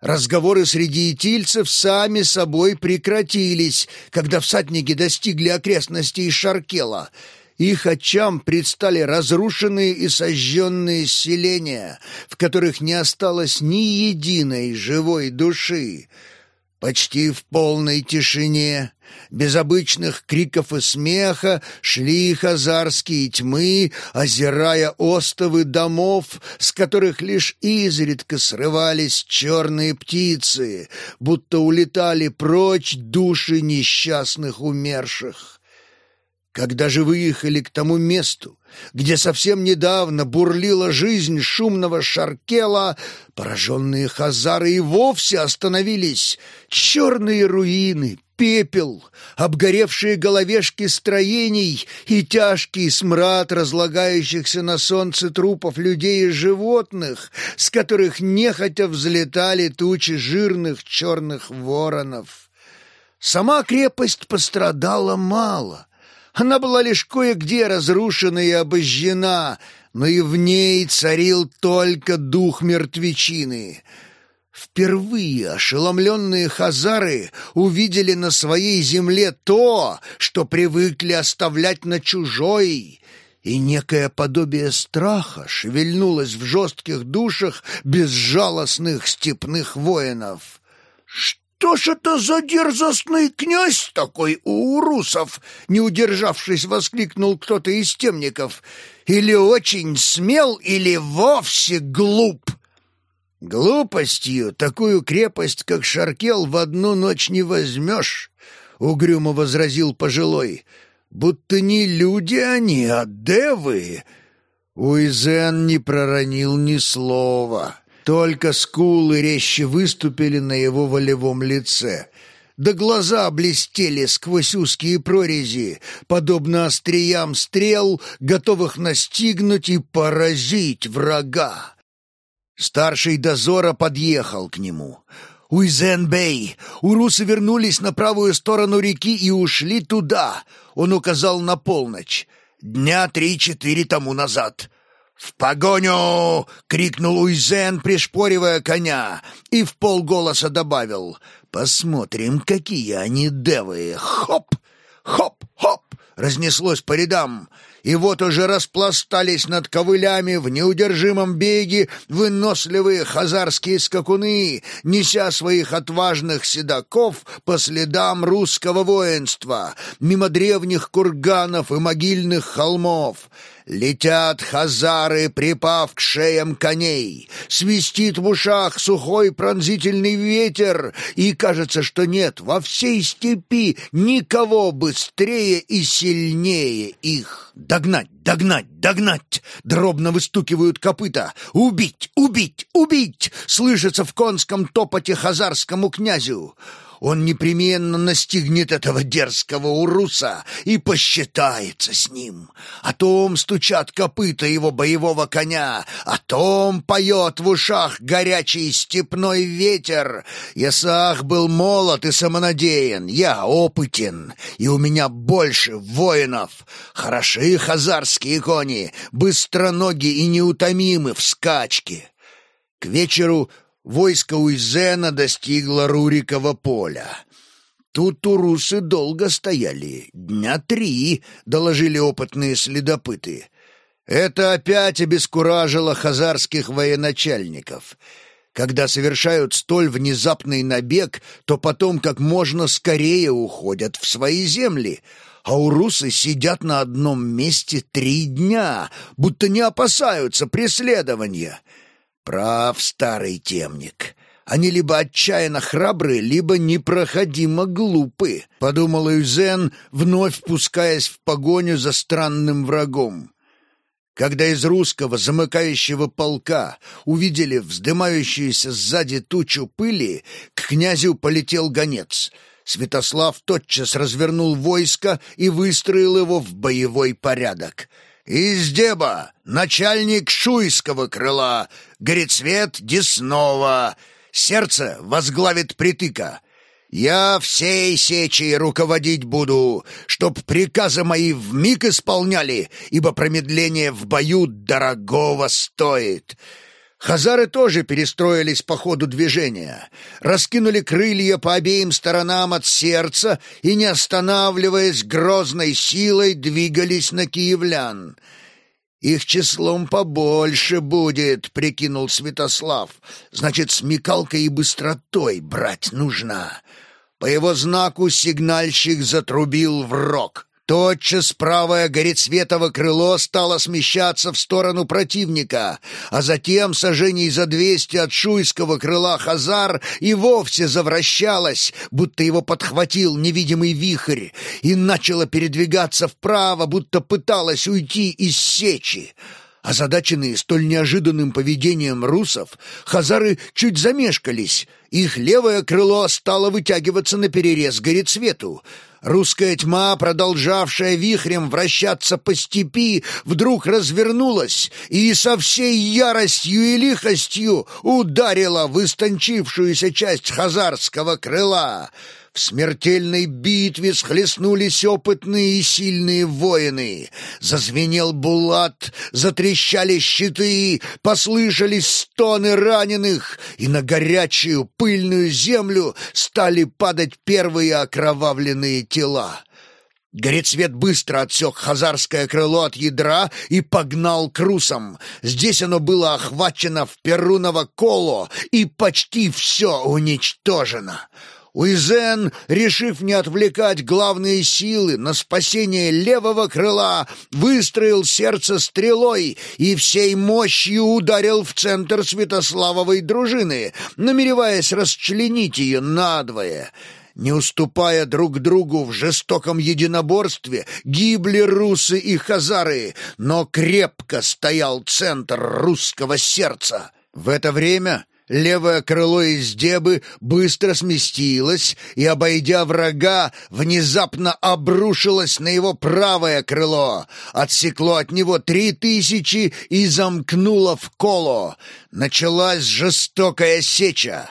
Разговоры среди итильцев сами собой прекратились, когда всадники достигли окрестностей Шаркела. Их очам предстали разрушенные и сожженные селения, в которых не осталось ни единой живой души. Почти в полной тишине, без обычных криков и смеха, шли хазарские тьмы, озирая остовы домов, с которых лишь изредка срывались черные птицы, будто улетали прочь души несчастных умерших. Когда же выехали к тому месту, где совсем недавно бурлила жизнь шумного шаркела, пораженные хазары и вовсе остановились. Черные руины, пепел, обгоревшие головешки строений и тяжкий смрад разлагающихся на солнце трупов людей и животных, с которых нехотя взлетали тучи жирных черных воронов. Сама крепость пострадала мало. Она была лишь кое-где разрушена и обожжена, но и в ней царил только дух мертвечины. Впервые ошеломленные хазары увидели на своей земле то, что привыкли оставлять на чужой, и некое подобие страха шевельнулось в жестких душах безжалостных степных воинов. Что? «Что ж это за дерзостный князь такой у урусов?» Не удержавшись, воскликнул кто-то из темников. «Или очень смел, или вовсе глуп!» «Глупостью такую крепость, как Шаркел, в одну ночь не возьмешь», — угрюмо возразил пожилой. «Будто не люди они, а девы». Уизен не проронил ни слова. Только скулы резче выступили на его волевом лице. Да глаза блестели сквозь узкие прорези, подобно остриям стрел, готовых настигнуть и поразить врага. Старший дозора подъехал к нему. «Уйзен-бей! Урусы вернулись на правую сторону реки и ушли туда!» Он указал на полночь. «Дня три-четыре тому назад. «В погоню!» — крикнул Уйзен, пришпоривая коня, и в полголоса добавил. «Посмотрим, какие они девы! Хоп! Хоп! Хоп!» разнеслось по рядам и вот уже распластались над ковылями в неудержимом беге выносливые хазарские скакуны, неся своих отважных седаков по следам русского воинства, мимо древних курганов и могильных холмов. Летят хазары, припав к шеям коней. Свистит в ушах сухой пронзительный ветер, и кажется, что нет во всей степи никого быстрее и сильнее их. Догнать, догнать, догнать! Дробно выстукивают копыта. Убить, убить, убить! Слышится в конском топоте хазарскому князю. Он непременно настигнет этого дерзкого уруса и посчитается с ним. О том стучат копыта его боевого коня, о том поет в ушах горячий степной ветер. Ясах был молод и самонадеян, я опытен, и у меня больше воинов. Хороши хазарские кони, быстроногие и неутомимы в скачке. К вечеру войско Уизена достигло Рурикова поля. Тут урусы долго стояли, дня три, доложили опытные следопыты. Это опять обескуражило хазарских военачальников. Когда совершают столь внезапный набег, то потом как можно скорее уходят в свои земли, а урусы сидят на одном месте три дня, будто не опасаются преследования. Прав старый темник. Они либо отчаянно храбры, либо непроходимо глупы, — подумал Юзен, вновь пускаясь в погоню за странным врагом. Когда из русского замыкающего полка увидели вздымающуюся сзади тучу пыли, к князю полетел гонец. Святослав тотчас развернул войско и выстроил его в боевой порядок. «Издеба! Начальник Шуйского крыла! Горецвет Деснова! Сердце возглавит притыка!» Я всей сечей руководить буду, чтоб приказы мои вмиг исполняли, ибо промедление в бою дорогого стоит». Хазары тоже перестроились по ходу движения, раскинули крылья по обеим сторонам от сердца и, не останавливаясь, грозной силой двигались на киевлян. «Их числом побольше будет», — прикинул Святослав. «Значит, смекалкой и быстротой брать нужна». По его знаку сигнальщик затрубил в рог. Тотчас правое горецветово крыло стало смещаться в сторону противника, а затем сожжений за двести от шуйского крыла Хазар и вовсе завращалось, будто его подхватил невидимый вихрь, и начало передвигаться вправо, будто пыталось уйти из сечи. Озадаченные столь неожиданным поведением русов, хазары чуть замешкались. Их левое крыло стало вытягиваться на перерез горецвету. Русская тьма, продолжавшая вихрем вращаться по степи, вдруг развернулась и со всей яростью и лихостью ударила в истончившуюся часть хазарского крыла. В смертельной битве схлестнулись опытные и сильные воины. Зазвенел булат, затрещали щиты, послышались стоны раненых, и на горячую пыльную землю стали падать первые окровавленные тела. Горецвет быстро отсек хазарское крыло от ядра и погнал к русам. Здесь оно было охвачено в Перуново коло и почти все уничтожено. Уизен, решив не отвлекать главные силы на спасение левого крыла, выстроил сердце стрелой и всей мощью ударил в центр Святославовой дружины, намереваясь расчленить ее надвое. Не уступая друг другу в жестоком единоборстве, гибли русы и хазары, но крепко стоял центр русского сердца. В это время Левое крыло из дебы быстро сместилось и, обойдя врага, внезапно обрушилось на его правое крыло, отсекло от него три тысячи и замкнуло в коло. Началась жестокая сеча.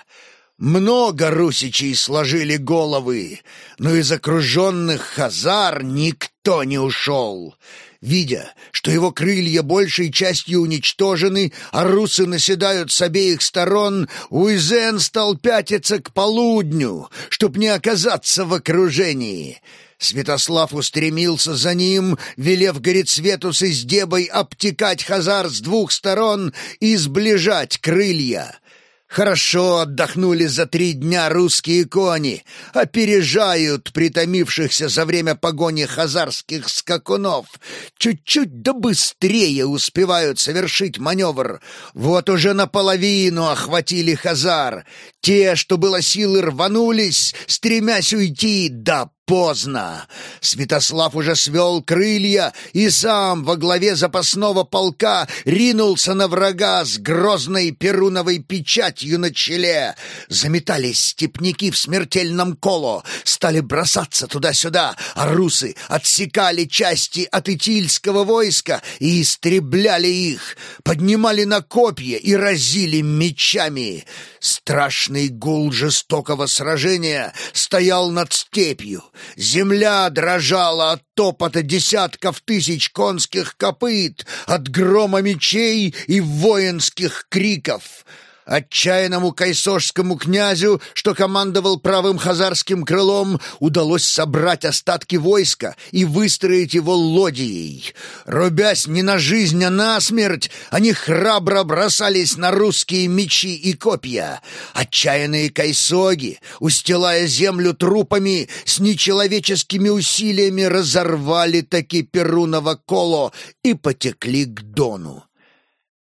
Много русичей сложили головы, но из окруженных хазар никто не ушел. Видя, что его крылья большей частью уничтожены, а русы наседают с обеих сторон, Уизен стал пятиться к полудню, чтоб не оказаться в окружении. Святослав устремился за ним, велев Горецвету с издебой обтекать Хазар с двух сторон и сближать крылья. Хорошо отдохнули за три дня русские кони, опережают притомившихся за время погони хазарских скакунов. Чуть-чуть да быстрее успевают совершить маневр. Вот уже наполовину охватили хазар. Те, что было силы, рванулись, стремясь уйти, да поздно. Святослав уже свел крылья и сам во главе запасного полка ринулся на врага с грозной перуновой печатью на челе. Заметались степняки в смертельном коло, стали бросаться туда-сюда, а русы отсекали части от итильского войска и истребляли их, поднимали на копья и разили мечами. Страшный гул жестокого сражения стоял над степью. Земля дрожала от топота десятков тысяч конских копыт, от грома мечей и воинских криков. Отчаянному кайсошскому князю, что командовал правым хазарским крылом, удалось собрать остатки войска и выстроить его лодией. Рубясь не на жизнь, а на смерть, они храбро бросались на русские мечи и копья. Отчаянные кайсоги, устилая землю трупами, с нечеловеческими усилиями разорвали таки Перуново коло и потекли к Дону.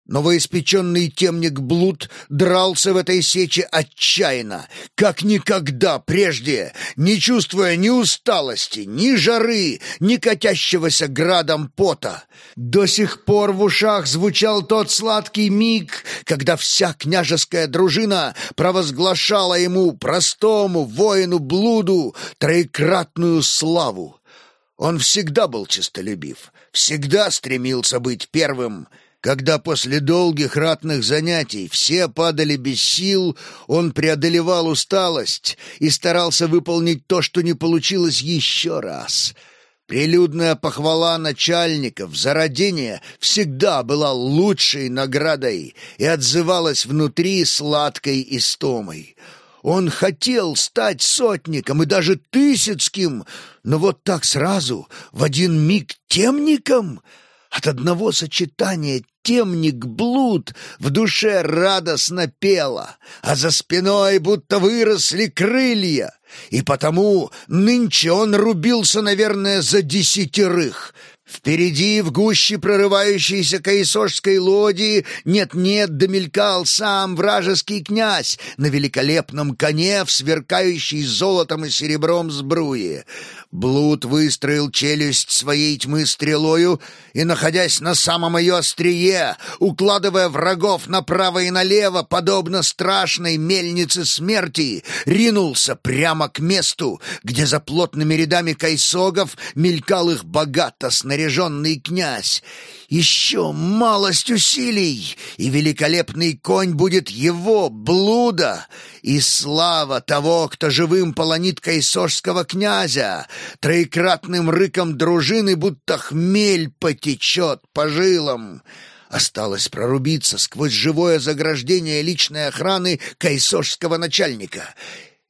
Новоиспеченный темник Блуд дрался в этой сече отчаянно, как никогда прежде, не чувствуя ни усталости, ни жары, ни катящегося градом пота. До сих пор в ушах звучал тот сладкий миг, когда вся княжеская дружина провозглашала ему, простому воину Блуду, троекратную славу. Он всегда был честолюбив, всегда стремился быть первым — когда после долгих ратных занятий все падали без сил, он преодолевал усталость и старался выполнить то, что не получилось еще раз. Прилюдная похвала начальников за родение всегда была лучшей наградой и отзывалась внутри сладкой истомой. Он хотел стать сотником и даже тысяцким, но вот так сразу, в один миг темником — от одного сочетания темник блуд в душе радостно пело, а за спиной будто выросли крылья, и потому нынче он рубился, наверное, за десятерых — Впереди, в гуще прорывающейся каисошской лодии, нет-нет, домелькал сам вражеский князь на великолепном коне в сверкающей золотом и серебром сбруе. Блуд выстроил челюсть своей тьмы стрелою и, находясь на самом ее острие, укладывая врагов направо и налево, подобно страшной мельнице смерти, ринулся прямо к месту, где за плотными рядами кайсогов мелькал их богато снаряженный князь. Еще малость усилий, и великолепный конь будет его, блуда, и слава того, кто живым полонит кайсошского князя, троекратным рыком дружины, будто хмель потечет по жилам. Осталось прорубиться сквозь живое заграждение личной охраны кайсошского начальника.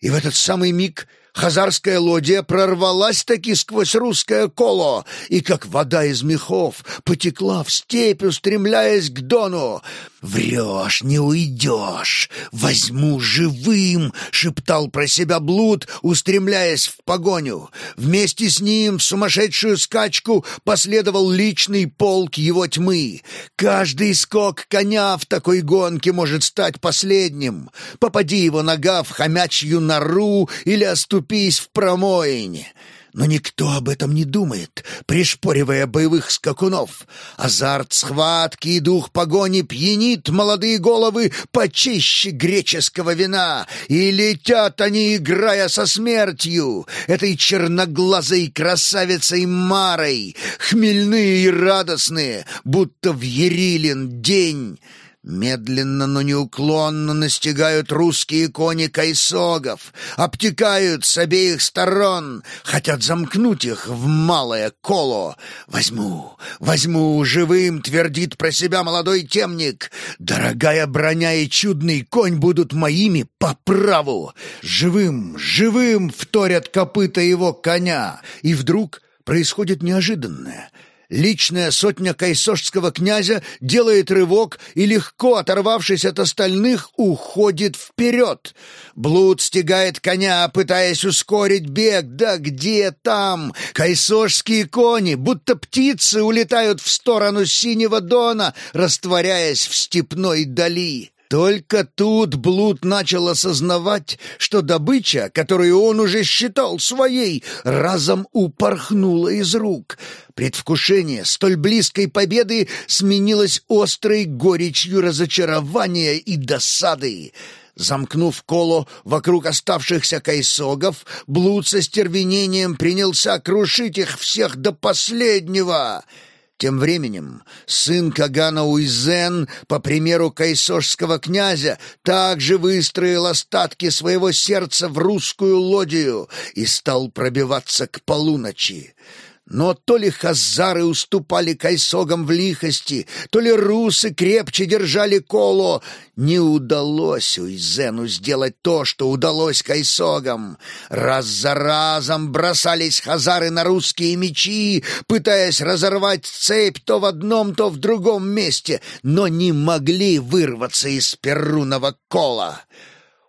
И в этот самый миг Хазарская лодия прорвалась таки сквозь русское коло и, как вода из мехов, потекла в степь, устремляясь к Дону. «Врешь, не уйдешь! Возьму живым!» — шептал про себя Блуд, устремляясь в погоню. Вместе с ним в сумасшедшую скачку последовал личный полк его тьмы. Каждый скок коня в такой гонке может стать последним. Попади его нога в хомячью нору или оступись в промоине. Но никто об этом не думает, пришпоривая боевых скакунов. Азарт схватки и дух погони пьянит молодые головы почище греческого вина, и летят они, играя со смертью, этой черноглазой красавицей Марой, хмельные и радостные, будто в Ерилин день». Медленно, но неуклонно настигают русские кони кайсогов, обтекают с обеих сторон, хотят замкнуть их в малое коло. «Возьму, возьму, живым!» — твердит про себя молодой темник. «Дорогая броня и чудный конь будут моими по праву!» «Живым, живым!» — вторят копыта его коня. И вдруг происходит неожиданное — Личная сотня кайсошского князя делает рывок и, легко оторвавшись от остальных, уходит вперед. Блуд стегает коня, пытаясь ускорить бег. Да где там? Кайсошские кони, будто птицы, улетают в сторону синего дона, растворяясь в степной дали. Только тут Блуд начал осознавать, что добыча, которую он уже считал своей, разом упорхнула из рук. Предвкушение столь близкой победы сменилось острой горечью разочарования и досады. Замкнув коло вокруг оставшихся кайсогов, Блуд со стервенением принялся крушить их всех до последнего — тем временем сын Кагана Уйзен, по примеру кайсошского князя, также выстроил остатки своего сердца в русскую лодию и стал пробиваться к полуночи. Но то ли хазары уступали кайсогам в лихости, то ли русы крепче держали коло. Не удалось Уйзену сделать то, что удалось кайсогам. Раз за разом бросались хазары на русские мечи, пытаясь разорвать цепь то в одном, то в другом месте, но не могли вырваться из перунного кола.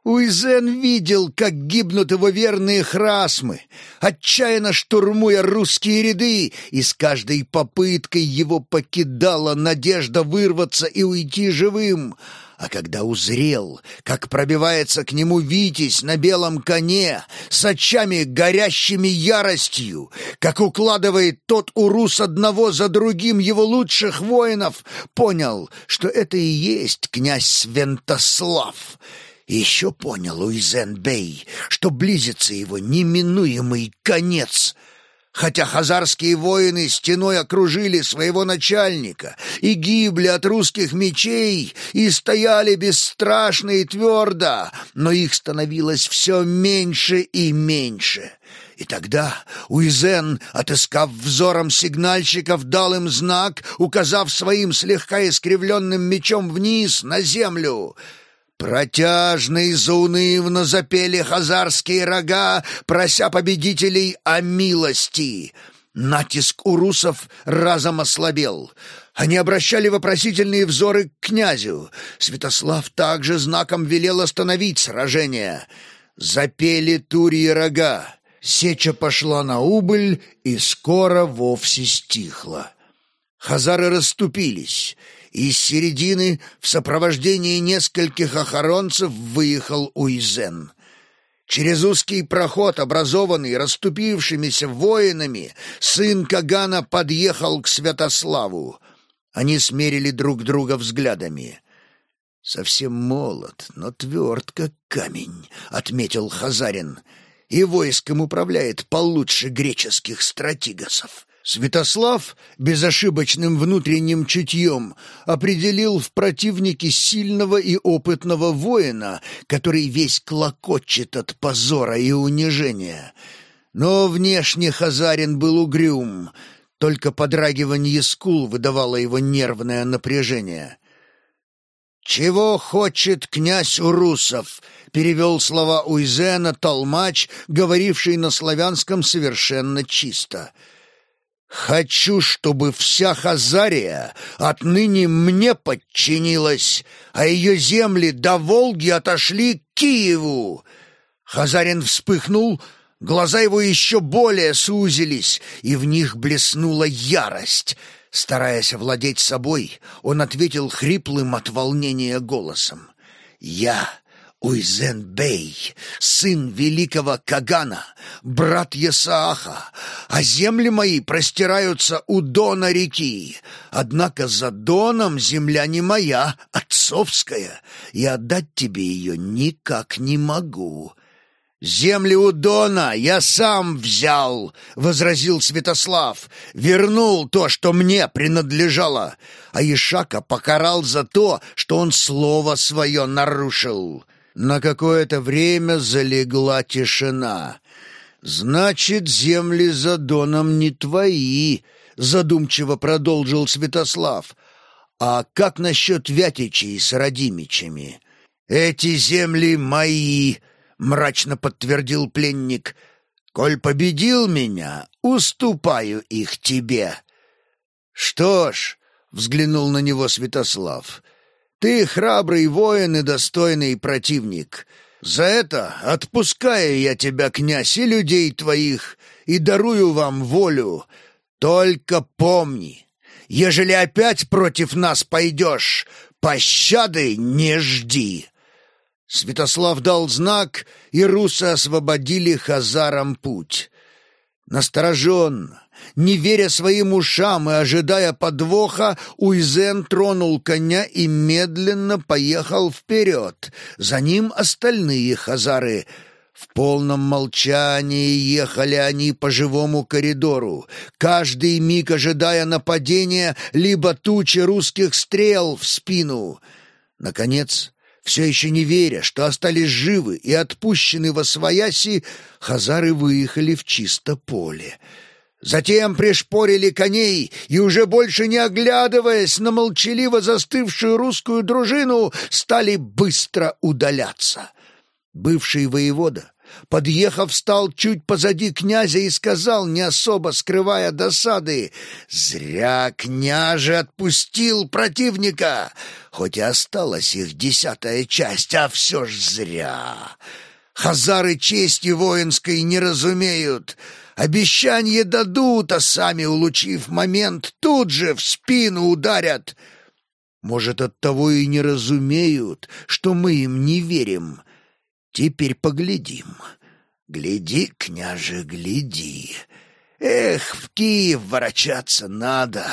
Уизен видел, как гибнут его верные храсмы, отчаянно штурмуя русские ряды, и с каждой попыткой его покидала надежда вырваться и уйти живым. А когда узрел, как пробивается к нему Витязь на белом коне, с очами горящими яростью, как укладывает тот урус одного за другим его лучших воинов, понял, что это и есть князь Свентослав — еще понял Уизен-бей, что близится его неминуемый конец. Хотя хазарские воины стеной окружили своего начальника и гибли от русских мечей, и стояли бесстрашно и твердо, но их становилось все меньше и меньше. И тогда Уизен, отыскав взором сигнальщиков, дал им знак, указав своим слегка искривленным мечом вниз, на землю — Протяжно и заунывно запели хазарские рога, прося победителей о милости. Натиск у русов разом ослабел. Они обращали вопросительные взоры к князю. Святослав также знаком велел остановить сражение. Запели турьи рога. Сеча пошла на убыль и скоро вовсе стихла. Хазары расступились. Из середины в сопровождении нескольких охоронцев выехал Уизен. Через узкий проход, образованный расступившимися воинами, сын Кагана подъехал к Святославу. Они смерили друг друга взглядами. «Совсем молод, но тверд, как камень», — отметил Хазарин, — «и войском управляет получше греческих стратигосов». Святослав безошибочным внутренним чутьем определил в противнике сильного и опытного воина, который весь клокочет от позора и унижения. Но внешне Хазарин был угрюм, только подрагивание скул выдавало его нервное напряжение. «Чего хочет князь Урусов?» — перевел слова Уйзена толмач, говоривший на славянском совершенно чисто — Хочу, чтобы вся Хазария отныне мне подчинилась, а ее земли до Волги отошли к Киеву. Хазарин вспыхнул, глаза его еще более сузились, и в них блеснула ярость. Стараясь овладеть собой, он ответил хриплым от волнения голосом. «Я Уйзен-бей, сын великого Кагана, брат Есааха, а земли мои простираются у дона реки. Однако за доном земля не моя, отцовская, и отдать тебе ее никак не могу». «Земли у Дона я сам взял», — возразил Святослав. «Вернул то, что мне принадлежало, а Ишака покарал за то, что он слово свое нарушил». На какое-то время залегла тишина. «Значит, земли за Доном не твои», — задумчиво продолжил Святослав. «А как насчет Вятичей с Радимичами?» «Эти земли мои», — мрачно подтвердил пленник. «Коль победил меня, уступаю их тебе». «Что ж», — взглянул на него Святослав, — ты храбрый воин и достойный противник. За это отпускаю я тебя, князь, и людей твоих, и дарую вам волю. Только помни, ежели опять против нас пойдешь, пощады не жди». Святослав дал знак, и русы освободили хазарам путь. Настороженно, не веря своим ушам и ожидая подвоха, Уйзен тронул коня и медленно поехал вперед. За ним остальные хазары. В полном молчании ехали они по живому коридору, каждый миг ожидая нападения либо тучи русских стрел в спину. Наконец, все еще не веря, что остались живы и отпущены во свояси, хазары выехали в чисто поле. Затем пришпорили коней и, уже больше не оглядываясь на молчаливо застывшую русскую дружину, стали быстро удаляться. Бывший воевода, Подъехав, стал чуть позади князя и сказал, не особо скрывая досады, «Зря княже отпустил противника, хоть и осталась их десятая часть, а все ж зря. Хазары чести воинской не разумеют». Обещание дадут, а сами, улучив момент, тут же в спину ударят. Может, оттого и не разумеют, что мы им не верим. Теперь поглядим. Гляди, княже, гляди. Эх, в Киев ворочаться надо.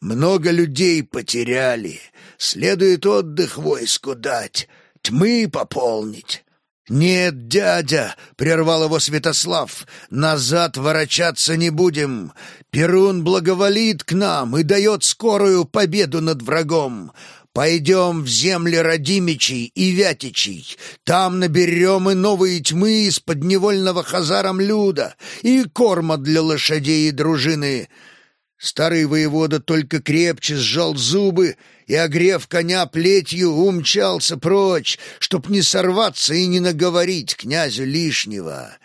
Много людей потеряли. Следует отдых войску дать, тьмы пополнить. «Нет, дядя!» — прервал его Святослав. «Назад ворочаться не будем. Перун благоволит к нам и дает скорую победу над врагом. Пойдем в земли Радимичей и Вятичей. Там наберем и новые тьмы из подневольного хазаром люда, и корма для лошадей и дружины». Старый воевода только крепче сжал зубы и, огрев коня плетью, умчался прочь, чтоб не сорваться и не наговорить князю лишнего.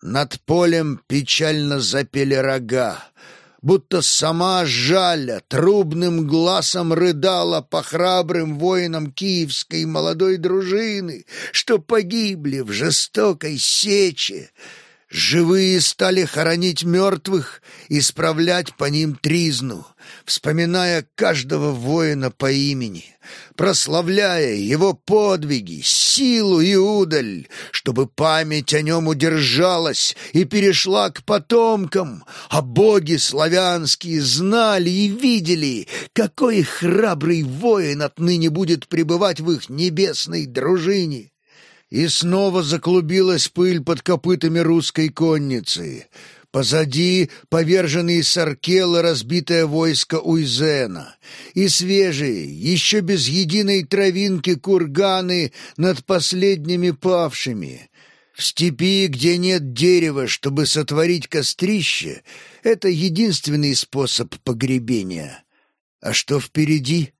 Над полем печально запели рога, будто сама жаля трубным глазом рыдала по храбрым воинам киевской молодой дружины, что погибли в жестокой сече, Живые стали хоронить мертвых, исправлять по ним тризну, вспоминая каждого воина по имени, прославляя его подвиги, силу и удаль, чтобы память о нем удержалась и перешла к потомкам, а боги славянские знали и видели, какой храбрый воин отныне будет пребывать в их небесной дружине. И снова заклубилась пыль под копытами русской конницы. Позади поверженные саркелы разбитое войско Уйзена. И свежие, еще без единой травинки курганы над последними павшими. В степи, где нет дерева, чтобы сотворить кострище, это единственный способ погребения. А что впереди?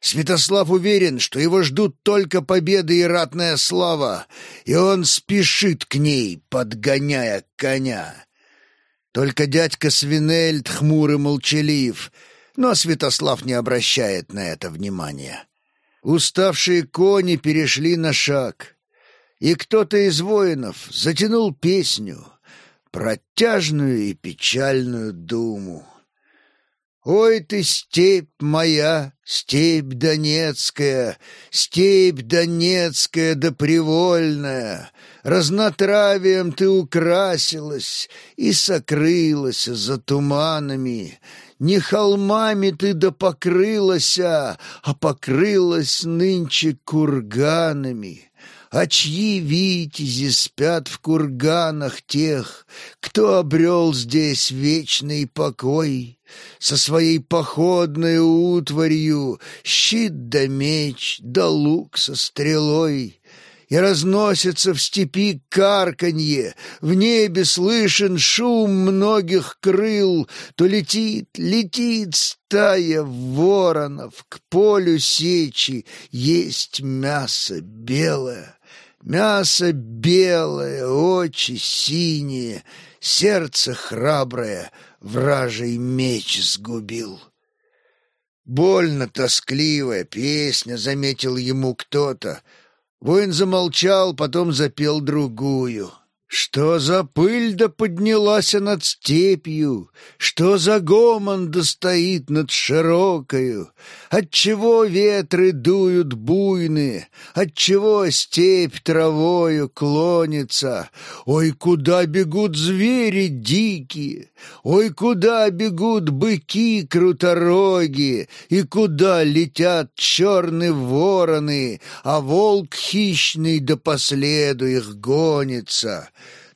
Святослав уверен, что его ждут только победы и ратная слава, и он спешит к ней, подгоняя коня. Только дядька Свинельд хмур и молчалив, но Святослав не обращает на это внимания. Уставшие кони перешли на шаг, и кто-то из воинов затянул песню, протяжную и печальную думу. Ой ты, степь моя, степь донецкая, степь донецкая да привольная, разнотравием ты украсилась и сокрылась за туманами, не холмами ты да покрылась, а покрылась нынче курганами. А чьи витязи спят в курганах тех, Кто обрел здесь вечный покой? Со своей походной утварью Щит да меч, да лук со стрелой — и разносится в степи карканье, в небе слышен шум многих крыл, то летит, летит стая воронов, к полю сечи есть мясо белое. Мясо белое, очи синие, сердце храброе, вражий меч сгубил. Больно тоскливая песня, заметил ему кто-то. Воин замолчал, потом запел другую. Что за пыль да поднялась над степью, Что за гомон да стоит над широкою, Отчего ветры дуют буйные, Отчего степь травою клонится, Ой, куда бегут звери дикие, Ой, куда бегут быки крутороги, И куда летят черные вороны, А волк хищный до последу их гонится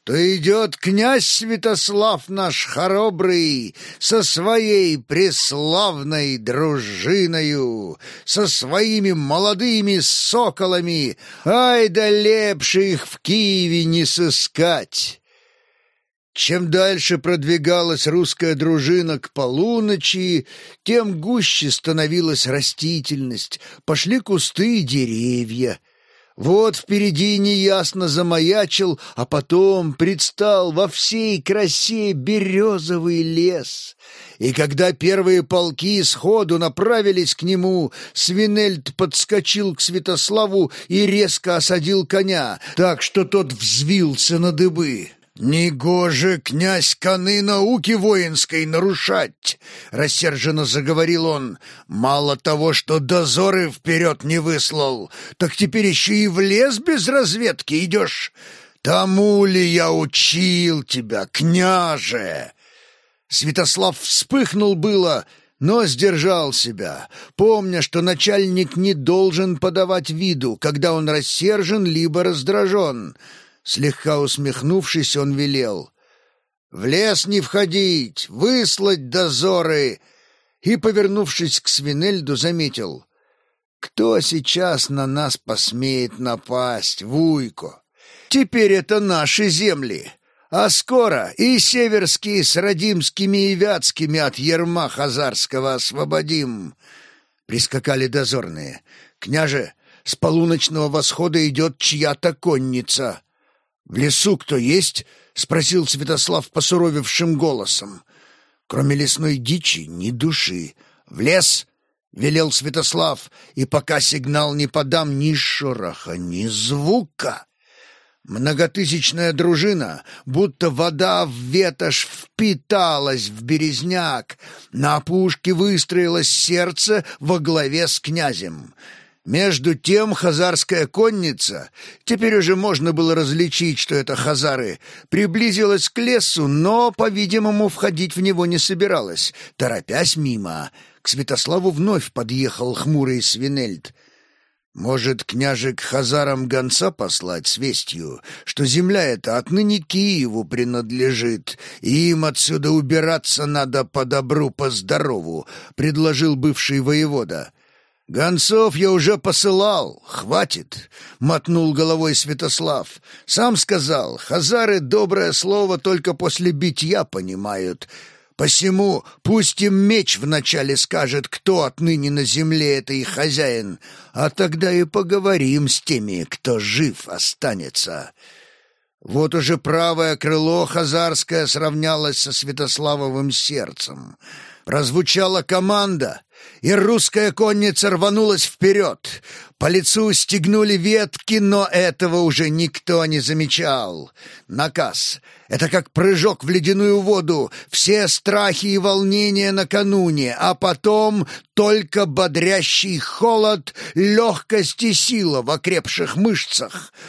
то идет князь Святослав наш хоробрый со своей преславной дружиною, со своими молодыми соколами, ай да лепше их в Киеве не сыскать. Чем дальше продвигалась русская дружина к полуночи, тем гуще становилась растительность, пошли кусты и деревья — Вот впереди неясно замаячил, а потом предстал во всей красе березовый лес. И когда первые полки сходу направились к нему, Свинельд подскочил к Святославу и резко осадил коня, так что тот взвился на дыбы. «Негоже, князь, коны науки воинской нарушать!» — рассерженно заговорил он. «Мало того, что дозоры вперед не выслал, так теперь еще и в лес без разведки идешь. Тому ли я учил тебя, княже?» Святослав вспыхнул было, но сдержал себя, помня, что начальник не должен подавать виду, когда он рассержен либо раздражен — Слегка усмехнувшись, он велел. «В лес не входить, выслать дозоры!» И, повернувшись к Свинельду, заметил. «Кто сейчас на нас посмеет напасть, Вуйко? Теперь это наши земли!» А скоро и северские с Радимскими и Вятскими от ерма хазарского освободим. Прискакали дозорные. Княже, с полуночного восхода идет чья-то конница. «В лесу кто есть?» — спросил Святослав посуровевшим голосом. «Кроме лесной дичи ни души. В лес!» — велел Святослав, и пока сигнал не подам ни шороха, ни звука. Многотысячная дружина, будто вода в ветошь, впиталась в березняк. На опушке выстроилось сердце во главе с князем. Между тем хазарская конница, теперь уже можно было различить, что это хазары, приблизилась к лесу, но, по-видимому, входить в него не собиралась, торопясь мимо. К Святославу вновь подъехал хмурый Свинельд. Может, княже к хазарам гонца послать с вестью, что земля эта отныне Киеву принадлежит, и им отсюда убираться надо по добру, по здорову, предложил бывший воевода. «Гонцов я уже посылал, хватит», — мотнул головой Святослав. «Сам сказал, хазары доброе слово только после битья понимают. Посему пусть им меч вначале скажет, кто отныне на земле это их хозяин, а тогда и поговорим с теми, кто жив останется». Вот уже правое крыло хазарское сравнялось со Святославовым сердцем. Прозвучала команда, и русская конница рванулась вперед. По лицу стегнули ветки, но этого уже никто не замечал. Наказ — это как прыжок в ледяную воду, все страхи и волнения накануне, а потом только бодрящий холод, легкость и сила в окрепших мышцах —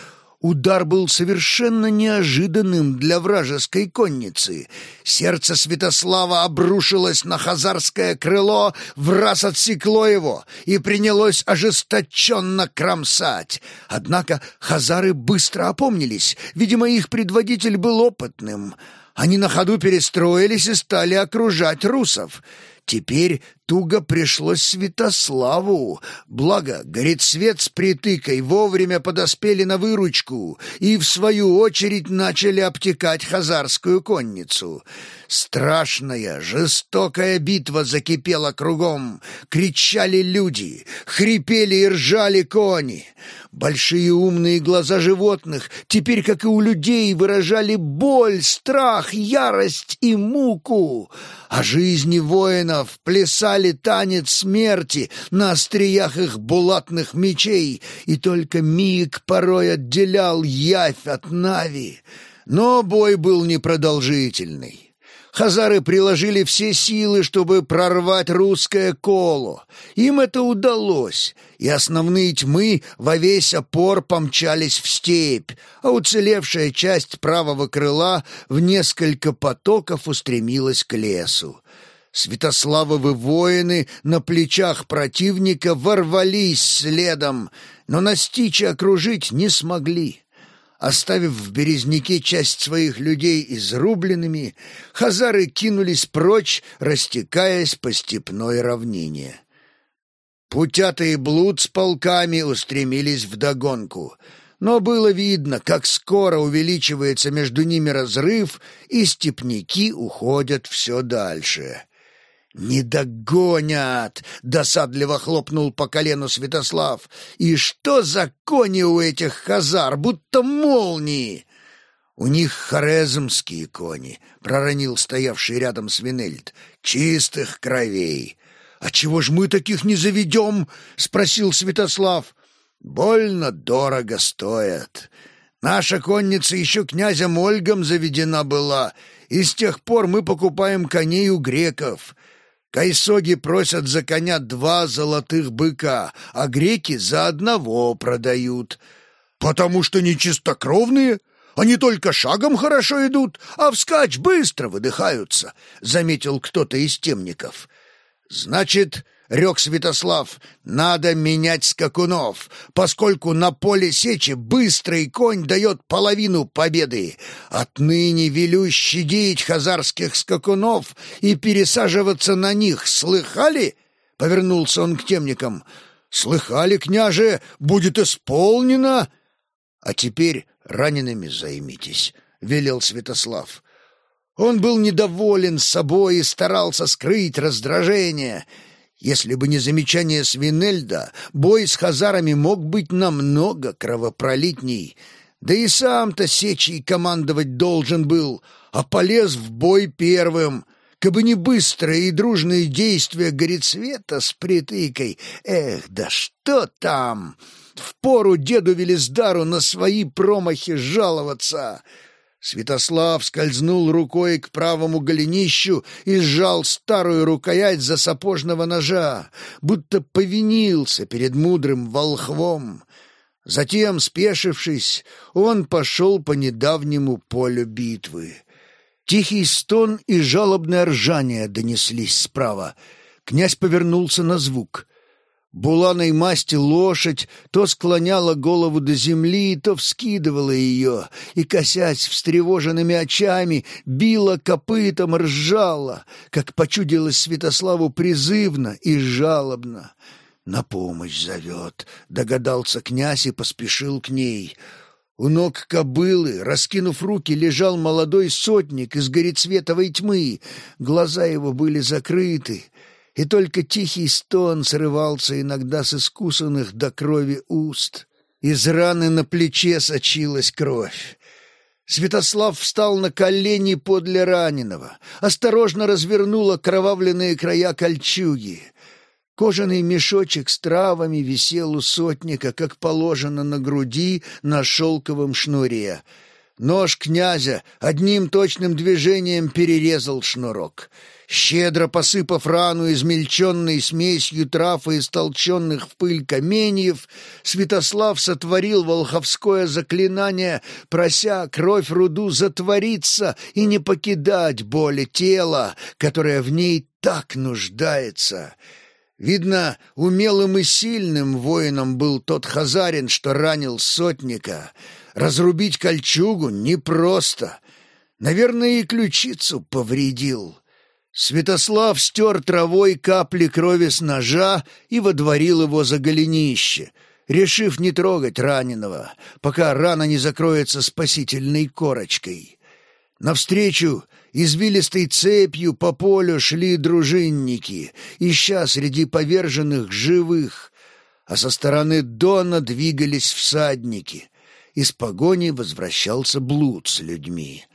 Удар был совершенно неожиданным для вражеской конницы. Сердце Святослава обрушилось на хазарское крыло, в раз отсекло его и принялось ожесточенно кромсать. Однако хазары быстро опомнились. Видимо, их предводитель был опытным. Они на ходу перестроились и стали окружать русов. Теперь туго пришлось Святославу. Благо, Горецвет с притыкой вовремя подоспели на выручку и, в свою очередь, начали обтекать хазарскую конницу. Страшная, жестокая битва закипела кругом. Кричали люди, хрипели и ржали кони. Большие умные глаза животных, теперь, как и у людей, выражали боль, страх, ярость и муку. А жизни воинов плясали танец смерти на остриях их булатных мечей, и только миг порой отделял явь от нави. Но бой был непродолжительный. Хазары приложили все силы, чтобы прорвать русское коло. Им это удалось, и основные тьмы во весь опор помчались в степь, а уцелевшая часть правого крыла в несколько потоков устремилась к лесу. Святославовы воины на плечах противника ворвались следом, но настичь окружить не смогли. Оставив в Березняке часть своих людей изрубленными, хазары кинулись прочь, растекаясь по степной равнине. Путятый блуд с полками устремились вдогонку, но было видно, как скоро увеличивается между ними разрыв, и степняки уходят все дальше. «Не догонят!» — досадливо хлопнул по колену Святослав. «И что за кони у этих хазар, будто молнии!» «У них хорезмские кони», — проронил стоявший рядом Свинельд. «Чистых кровей». «А чего ж мы таких не заведем?» — спросил Святослав. «Больно дорого стоят. Наша конница еще князем Ольгом заведена была, и с тех пор мы покупаем коней у греков». Кайсоги просят за коня два золотых быка, а греки за одного продают. Потому что не чистокровные, они только шагом хорошо идут, а вскачь быстро выдыхаются, — заметил кто-то из темников. Значит, — рек Святослав, — надо менять скакунов, поскольку на поле сечи быстрый конь дает половину победы. Отныне велю щадить хазарских скакунов и пересаживаться на них. Слыхали? — повернулся он к темникам. — Слыхали, княже, будет исполнено. А теперь ранеными займитесь», — велел Святослав. Он был недоволен собой и старался скрыть раздражение. Если бы не замечание Свинельда, бой с хазарами мог быть намного кровопролитней. Да и сам-то Сечий командовать должен был, а полез в бой первым. Кабы не быстрые и дружные действия Горецвета с притыкой. Эх, да что там! Впору деду Велиздару на свои промахи жаловаться. Святослав скользнул рукой к правому голенищу и сжал старую рукоять за сапожного ножа, будто повинился перед мудрым волхвом. Затем, спешившись, он пошел по недавнему полю битвы. Тихий стон и жалобное ржание донеслись справа. Князь повернулся на звук. Буланой масти лошадь то склоняла голову до земли, то вскидывала ее, и, косясь встревоженными очами, била копытом, ржала, как почудилось Святославу призывно и жалобно. «На помощь зовет», — догадался князь и поспешил к ней. У ног кобылы, раскинув руки, лежал молодой сотник из горецветовой тьмы. Глаза его были закрыты, и только тихий стон срывался иногда с искусанных до крови уст. Из раны на плече сочилась кровь. Святослав встал на колени подле раненого, осторожно развернул окровавленные края кольчуги. Кожаный мешочек с травами висел у сотника, как положено на груди на шелковом шнуре. Нож князя одним точным движением перерезал шнурок — Щедро посыпав рану измельченной смесью трав и истолченных в пыль каменьев, Святослав сотворил волховское заклинание, прося кровь руду затвориться и не покидать боли тела, которое в ней так нуждается. Видно, умелым и сильным воином был тот хазарин, что ранил сотника. Разрубить кольчугу непросто. Наверное, и ключицу повредил. Святослав стер травой капли крови с ножа и водворил его за голенище, решив не трогать раненого, пока рана не закроется спасительной корочкой. Навстречу извилистой цепью по полю шли дружинники, ища среди поверженных живых, а со стороны Дона двигались всадники. Из погони возвращался блуд с людьми.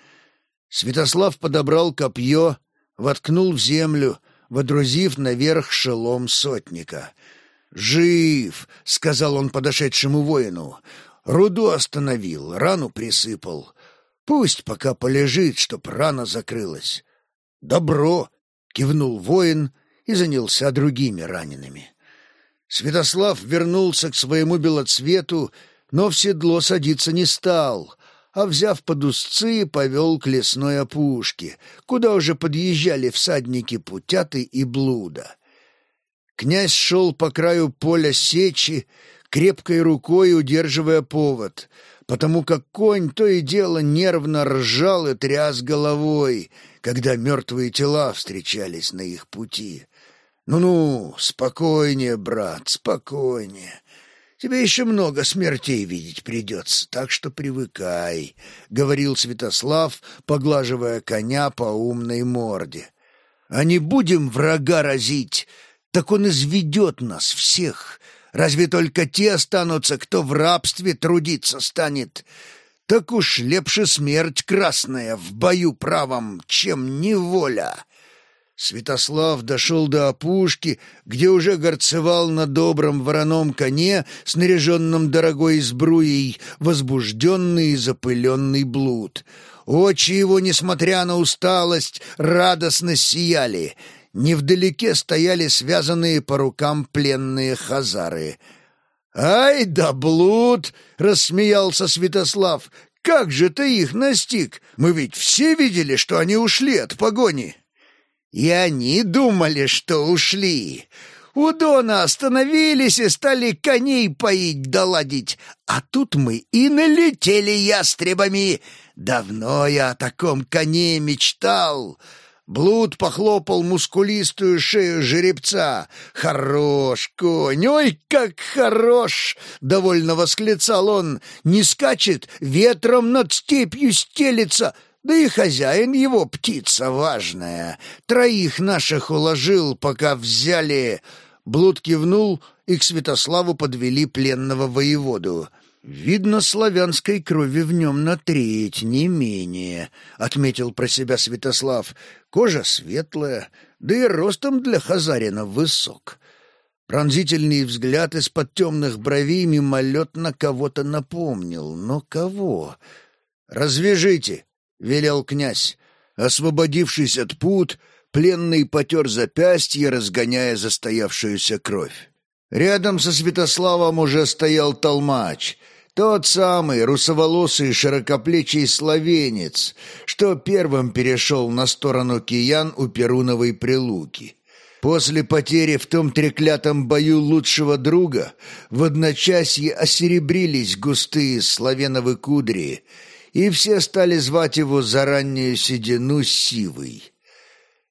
Святослав подобрал копье, воткнул в землю, водрузив наверх шелом сотника. «Жив!» — сказал он подошедшему воину. «Руду остановил, рану присыпал. Пусть пока полежит, чтоб рана закрылась». «Добро!» — кивнул воин и занялся другими ранеными. Святослав вернулся к своему белоцвету, но в седло садиться не стал, а, взяв под узцы, повел к лесной опушке, куда уже подъезжали всадники Путяты и Блуда. Князь шел по краю поля сечи, крепкой рукой удерживая повод, потому как конь то и дело нервно ржал и тряс головой, когда мертвые тела встречались на их пути. «Ну-ну, спокойнее, брат, спокойнее. Тебе еще много смертей видеть придется, так что привыкай», — говорил Святослав, поглаживая коня по умной морде. А не будем врага разить, так он изведет нас всех. Разве только те останутся, кто в рабстве трудиться станет. Так уж лепше смерть красная в бою правом, чем неволя. Святослав дошел до опушки, где уже горцевал на добром вороном коне, снаряженном дорогой сбруей, возбужденный и запыленный блуд. Очи его, несмотря на усталость, радостно сияли. Невдалеке стояли связанные по рукам пленные хазары. «Ай да блуд!» — рассмеялся Святослав. «Как же ты их настиг? Мы ведь все видели, что они ушли от погони!» И они думали, что ушли. У Дона остановились и стали коней поить доладить. А тут мы и налетели ястребами. Давно я о таком коне мечтал. Блуд похлопал мускулистую шею жеребца. «Хорош конь! Ой, как хорош!» — довольно восклицал он. «Не скачет, ветром над степью стелится!» Да и хозяин его птица важная. Троих наших уложил, пока взяли. Блуд кивнул, и к Святославу подвели пленного воеводу. «Видно, славянской крови в нем на треть, не менее», — отметил про себя Святослав. «Кожа светлая, да и ростом для хазарина высок». Пронзительный взгляд из-под темных бровей мимолетно кого-то напомнил. Но кого? «Развяжите!» — велел князь. Освободившись от пут, пленный потер запястье, разгоняя застоявшуюся кровь. Рядом со Святославом уже стоял толмач, тот самый русоволосый широкоплечий словенец, что первым перешел на сторону киян у Перуновой прилуки. После потери в том треклятом бою лучшего друга в одночасье осеребрились густые славяновы кудри — и все стали звать его за раннюю седину Сивый.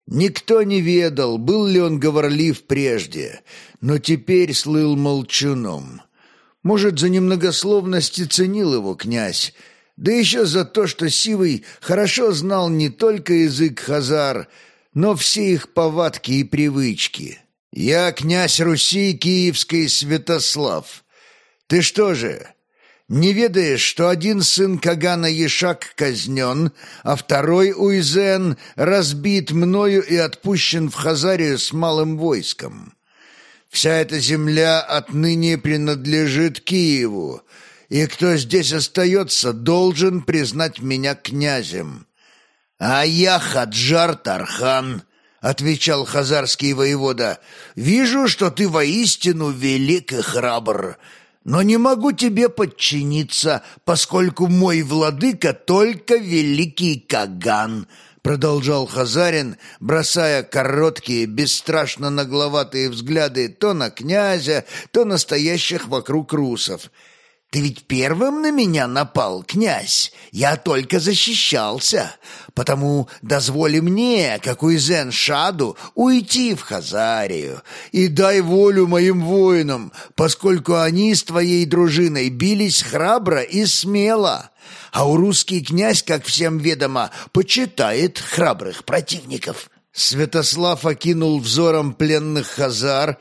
Никто не ведал, был ли он говорлив прежде, но теперь слыл молчуном. Может, за немногословность и ценил его князь, да еще за то, что Сивый хорошо знал не только язык хазар, но все их повадки и привычки. «Я князь Руси Киевской Святослав. Ты что же, не ведаешь, что один сын Кагана Ешак казнен, а второй Уизен разбит мною и отпущен в Хазарию с малым войском. Вся эта земля отныне принадлежит Киеву, и кто здесь остается, должен признать меня князем. А я Хаджар Тархан, — отвечал хазарский воевода, — вижу, что ты воистину велик и храбр, — но не могу тебе подчиниться, поскольку мой владыка только великий Каган», — продолжал Хазарин, бросая короткие, бесстрашно нагловатые взгляды то на князя, то на стоящих вокруг русов — ты ведь первым на меня напал, князь. Я только защищался. Потому дозволи мне, как у Изен Шаду, уйти в Хазарию. И дай волю моим воинам, поскольку они с твоей дружиной бились храбро и смело. А у русский князь, как всем ведомо, почитает храбрых противников». Святослав окинул взором пленных хазар,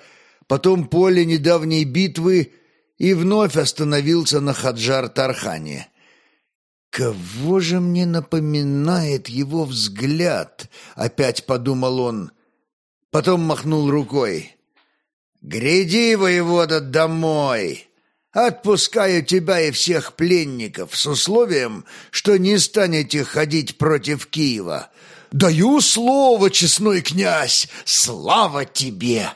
потом поле недавней битвы и вновь остановился на Хаджар-Тархане. «Кого же мне напоминает его взгляд?» — опять подумал он. Потом махнул рукой. «Гряди, воевода, домой! Отпускаю тебя и всех пленников с условием, что не станете ходить против Киева. Даю слово, честной князь! Слава тебе!»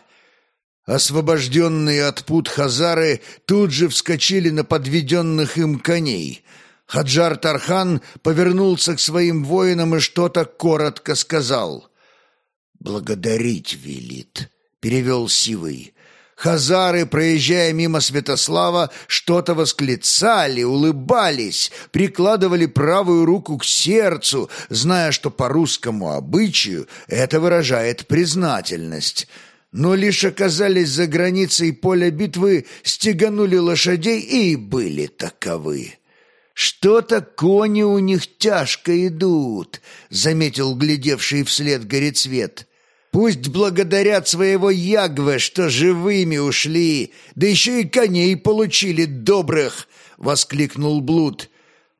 Освобожденные от пут хазары тут же вскочили на подведенных им коней. Хаджар Тархан повернулся к своим воинам и что-то коротко сказал. «Благодарить велит», — перевел Сивый. Хазары, проезжая мимо Святослава, что-то восклицали, улыбались, прикладывали правую руку к сердцу, зная, что по русскому обычаю это выражает признательность — но лишь оказались за границей поля битвы, стеганули лошадей и были таковы. «Что-то кони у них тяжко идут», — заметил глядевший вслед горецвет. Пусть благодарят своего Ягве, что живыми ушли, да еще и коней получили добрых!» — воскликнул Блуд.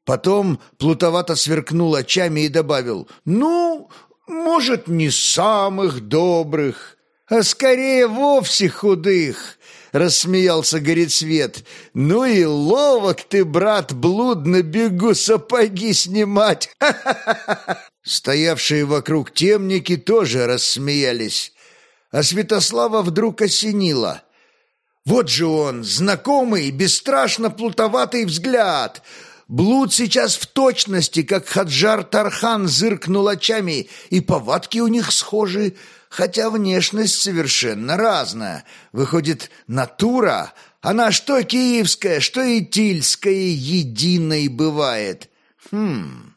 Потом плутовато сверкнул очами и добавил, «Ну, может, не самых добрых, а скорее вовсе худых!» — рассмеялся Горецвет. «Ну и ловок ты, брат, блудно бегу сапоги снимать!» Стоявшие вокруг темники тоже рассмеялись, а Святослава вдруг осенило. «Вот же он, знакомый, бесстрашно плутоватый взгляд!» Блуд сейчас в точности, как Хаджар Тархан зыркнул очами, и повадки у них схожи, хотя внешность совершенно разная. Выходит, натура, она что киевская, что и тильская единой бывает. Хм...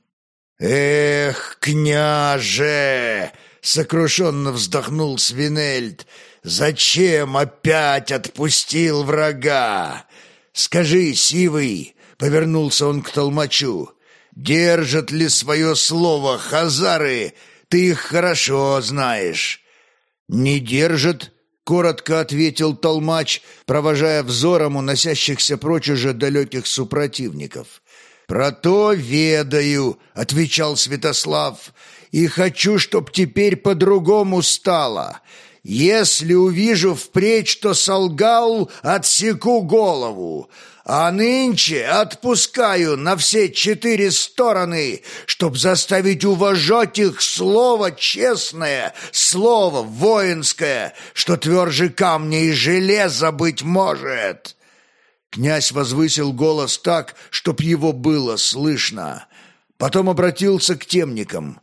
«Эх, княже!» — сокрушенно вздохнул Свинельд. «Зачем опять отпустил врага? Скажи, Сивый, Повернулся он к толмачу. «Держат ли свое слово хазары? Ты их хорошо знаешь». «Не держат», — коротко ответил толмач, провожая взором уносящихся прочь уже далеких супротивников. «Про то ведаю», — отвечал Святослав, — «и хочу, чтоб теперь по-другому стало. Если увижу впредь, что солгал, отсеку голову, а нынче отпускаю на все четыре стороны, чтоб заставить уважать их слово честное, слово воинское, что тверже камня и железа быть может». Князь возвысил голос так, чтоб его было слышно. Потом обратился к темникам.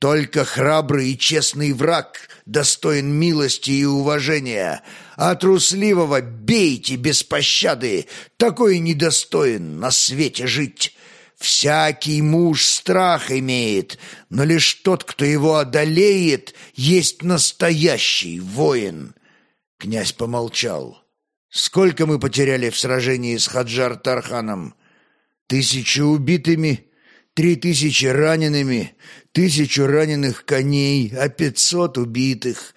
Только храбрый и честный враг достоин милости и уважения, а трусливого бейте без пощады, такой недостоин на свете жить. Всякий муж страх имеет, но лишь тот, кто его одолеет, есть настоящий воин. Князь помолчал. Сколько мы потеряли в сражении с Хаджар-Тарханом? Тысячу убитыми, три тысячи ранеными, тысячу раненых коней, а пятьсот убитых.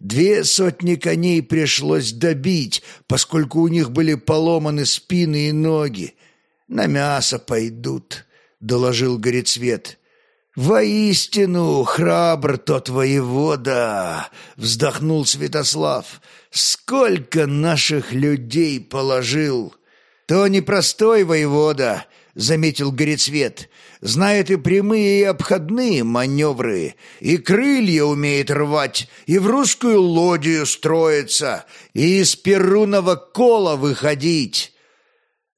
Две сотни коней пришлось добить, поскольку у них были поломаны спины и ноги. На мясо пойдут, — доложил Горецвет. «Воистину, храбр тот воевода!» — вздохнул Святослав. «Сколько наших людей положил!» «То непростой воевода!» — заметил Горецвет знает и прямые, и обходные маневры, и крылья умеет рвать, и в русскую лодию строиться, и из перуного кола выходить.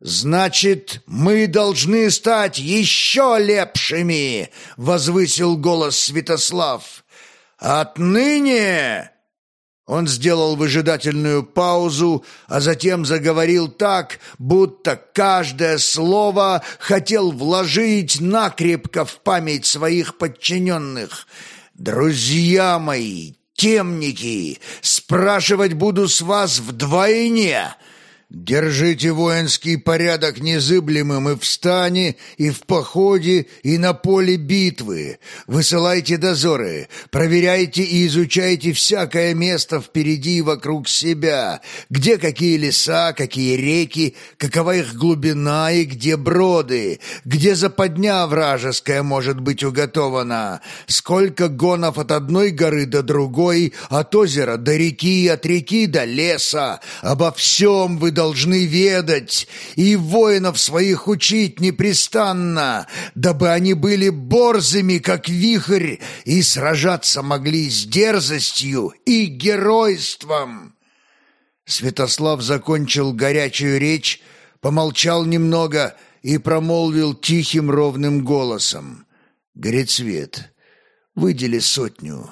«Значит, мы должны стать еще лепшими!» — возвысил голос Святослав. «Отныне он сделал выжидательную паузу, а затем заговорил так, будто каждое слово хотел вложить накрепко в память своих подчиненных. «Друзья мои, темники, спрашивать буду с вас вдвойне!» Держите воинский порядок незыблемым и в стане, и в походе, и на поле битвы. Высылайте дозоры, проверяйте и изучайте всякое место впереди и вокруг себя, где какие леса, какие реки, какова их глубина и где броды, где западня вражеская может быть уготована, сколько гонов от одной горы до другой, от озера до реки, от реки до леса. Обо всем вы должны ведать и воинов своих учить непрестанно, дабы они были борзыми, как вихрь, и сражаться могли с дерзостью и геройством». Святослав закончил горячую речь, помолчал немного и промолвил тихим ровным голосом. «Горецвет, выдели сотню,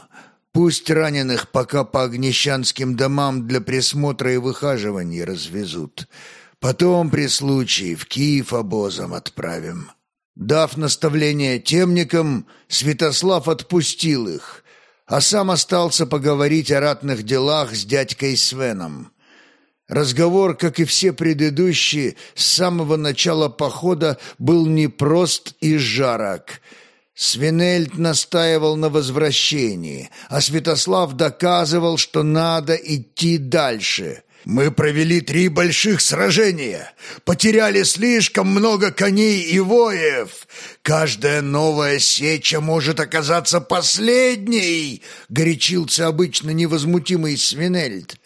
Пусть раненых пока по огнещанским домам для присмотра и выхаживания развезут. Потом при случае в Киев обозом отправим». Дав наставление темникам, Святослав отпустил их, а сам остался поговорить о ратных делах с дядькой Свеном. Разговор, как и все предыдущие, с самого начала похода был непрост и жарок – Свинельд настаивал на возвращении, а Святослав доказывал, что надо идти дальше. «Мы провели три больших сражения, потеряли слишком много коней и воев. Каждая новая сеча может оказаться последней», — горячился обычно невозмутимый Свинельд.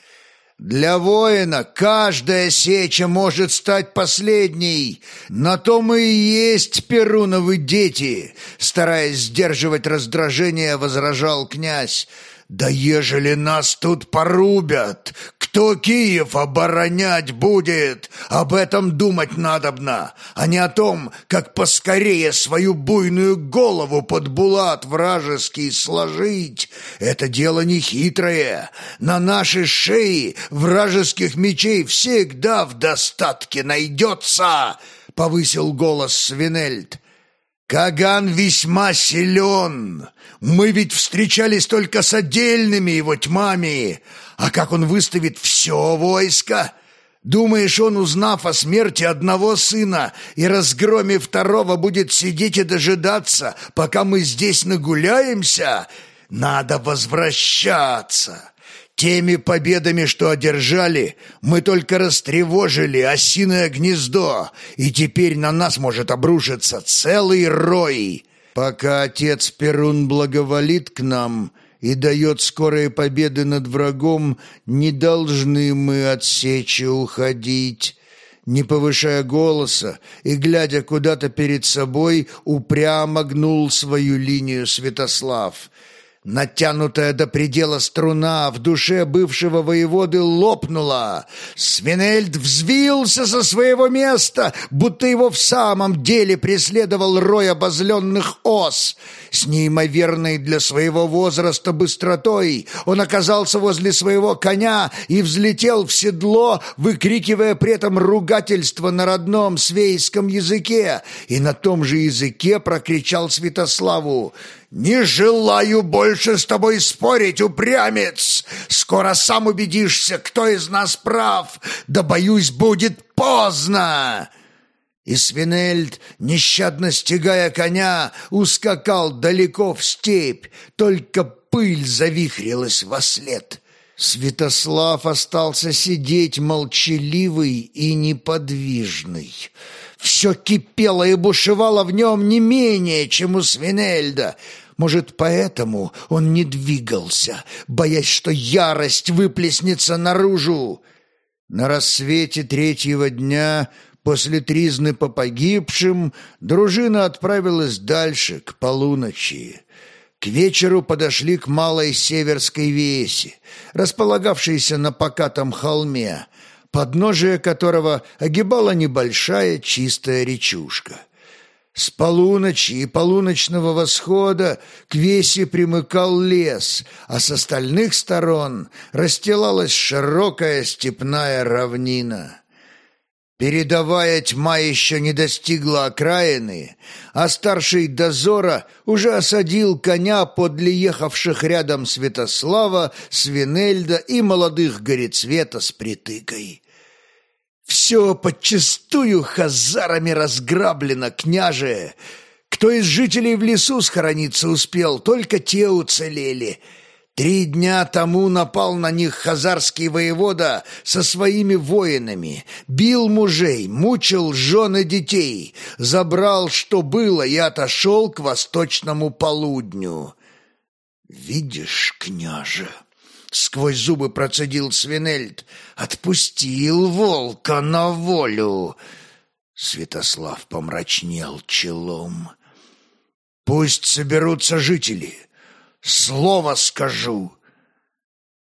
Для воина каждая сеча может стать последней. На то мы и есть Перуновы дети, стараясь сдерживать раздражение, возражал князь. Да ежели нас тут порубят, кто Киев оборонять будет? Об этом думать надобно, а не о том, как поскорее свою буйную голову под булат вражеский сложить. Это дело не хитрое. На нашей шее вражеских мечей всегда в достатке найдется, — повысил голос Свинельд. Каган весьма силен. Мы ведь встречались только с отдельными его тьмами. А как он выставит все войско? Думаешь, он, узнав о смерти одного сына и разгроме второго, будет сидеть и дожидаться, пока мы здесь нагуляемся? Надо возвращаться. Теми победами, что одержали, мы только растревожили осиное гнездо, и теперь на нас может обрушиться целый рой. Пока отец Перун благоволит к нам и дает скорые победы над врагом, не должны мы от сечи уходить». Не повышая голоса и глядя куда-то перед собой, упрямо гнул свою линию Святослав. Натянутая до предела струна в душе бывшего воеводы лопнула. Свинельд взвился со своего места, будто его в самом деле преследовал рой обозленных ос. С неимоверной для своего возраста быстротой он оказался возле своего коня и взлетел в седло, выкрикивая при этом ругательство на родном свейском языке, и на том же языке прокричал Святославу «Не желаю больше с тобой спорить, упрямец! Скоро сам убедишься, кто из нас прав, да, боюсь, будет поздно!» И Свинельд, нещадно стегая коня, ускакал далеко в степь, только пыль завихрилась во след. Святослав остался сидеть молчаливый и неподвижный. Все кипело и бушевало в нем не менее, чем у Свинельда — может, поэтому он не двигался, боясь, что ярость выплеснется наружу. На рассвете третьего дня, после тризны по погибшим, дружина отправилась дальше, к полуночи. К вечеру подошли к малой северской весе, располагавшейся на покатом холме, подножие которого огибала небольшая чистая речушка — с полуночи и полуночного восхода к весе примыкал лес, а с остальных сторон расстилалась широкая степная равнина. Передовая тьма еще не достигла окраины, а старший дозора уже осадил коня подле ехавших рядом Святослава, Свинельда и молодых горецвета с притыкой. Все подчистую хазарами разграблено, княже. Кто из жителей в лесу схорониться успел, только те уцелели. Три дня тому напал на них хазарский воевода со своими воинами, бил мужей, мучил жен и детей, забрал, что было, и отошел к восточному полудню. «Видишь, княже...» Сквозь зубы процедил Свинельд. «Отпустил волка на волю!» Святослав помрачнел челом. «Пусть соберутся жители. Слово скажу!»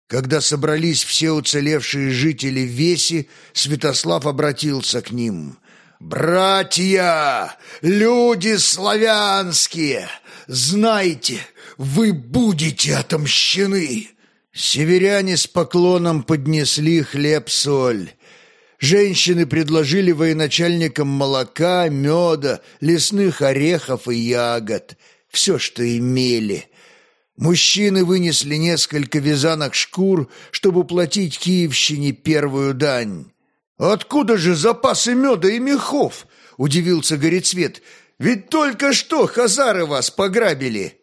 Когда собрались все уцелевшие жители Веси, Святослав обратился к ним. «Братья, люди славянские, знайте, вы будете отомщены!» Северяне с поклоном поднесли хлеб-соль. Женщины предложили военачальникам молока, меда, лесных орехов и ягод. Все, что имели. Мужчины вынесли несколько вязанок шкур, чтобы платить Киевщине первую дань. «Откуда же запасы меда и мехов?» — удивился Горецвет. Ведь только что хазары вас пограбили!»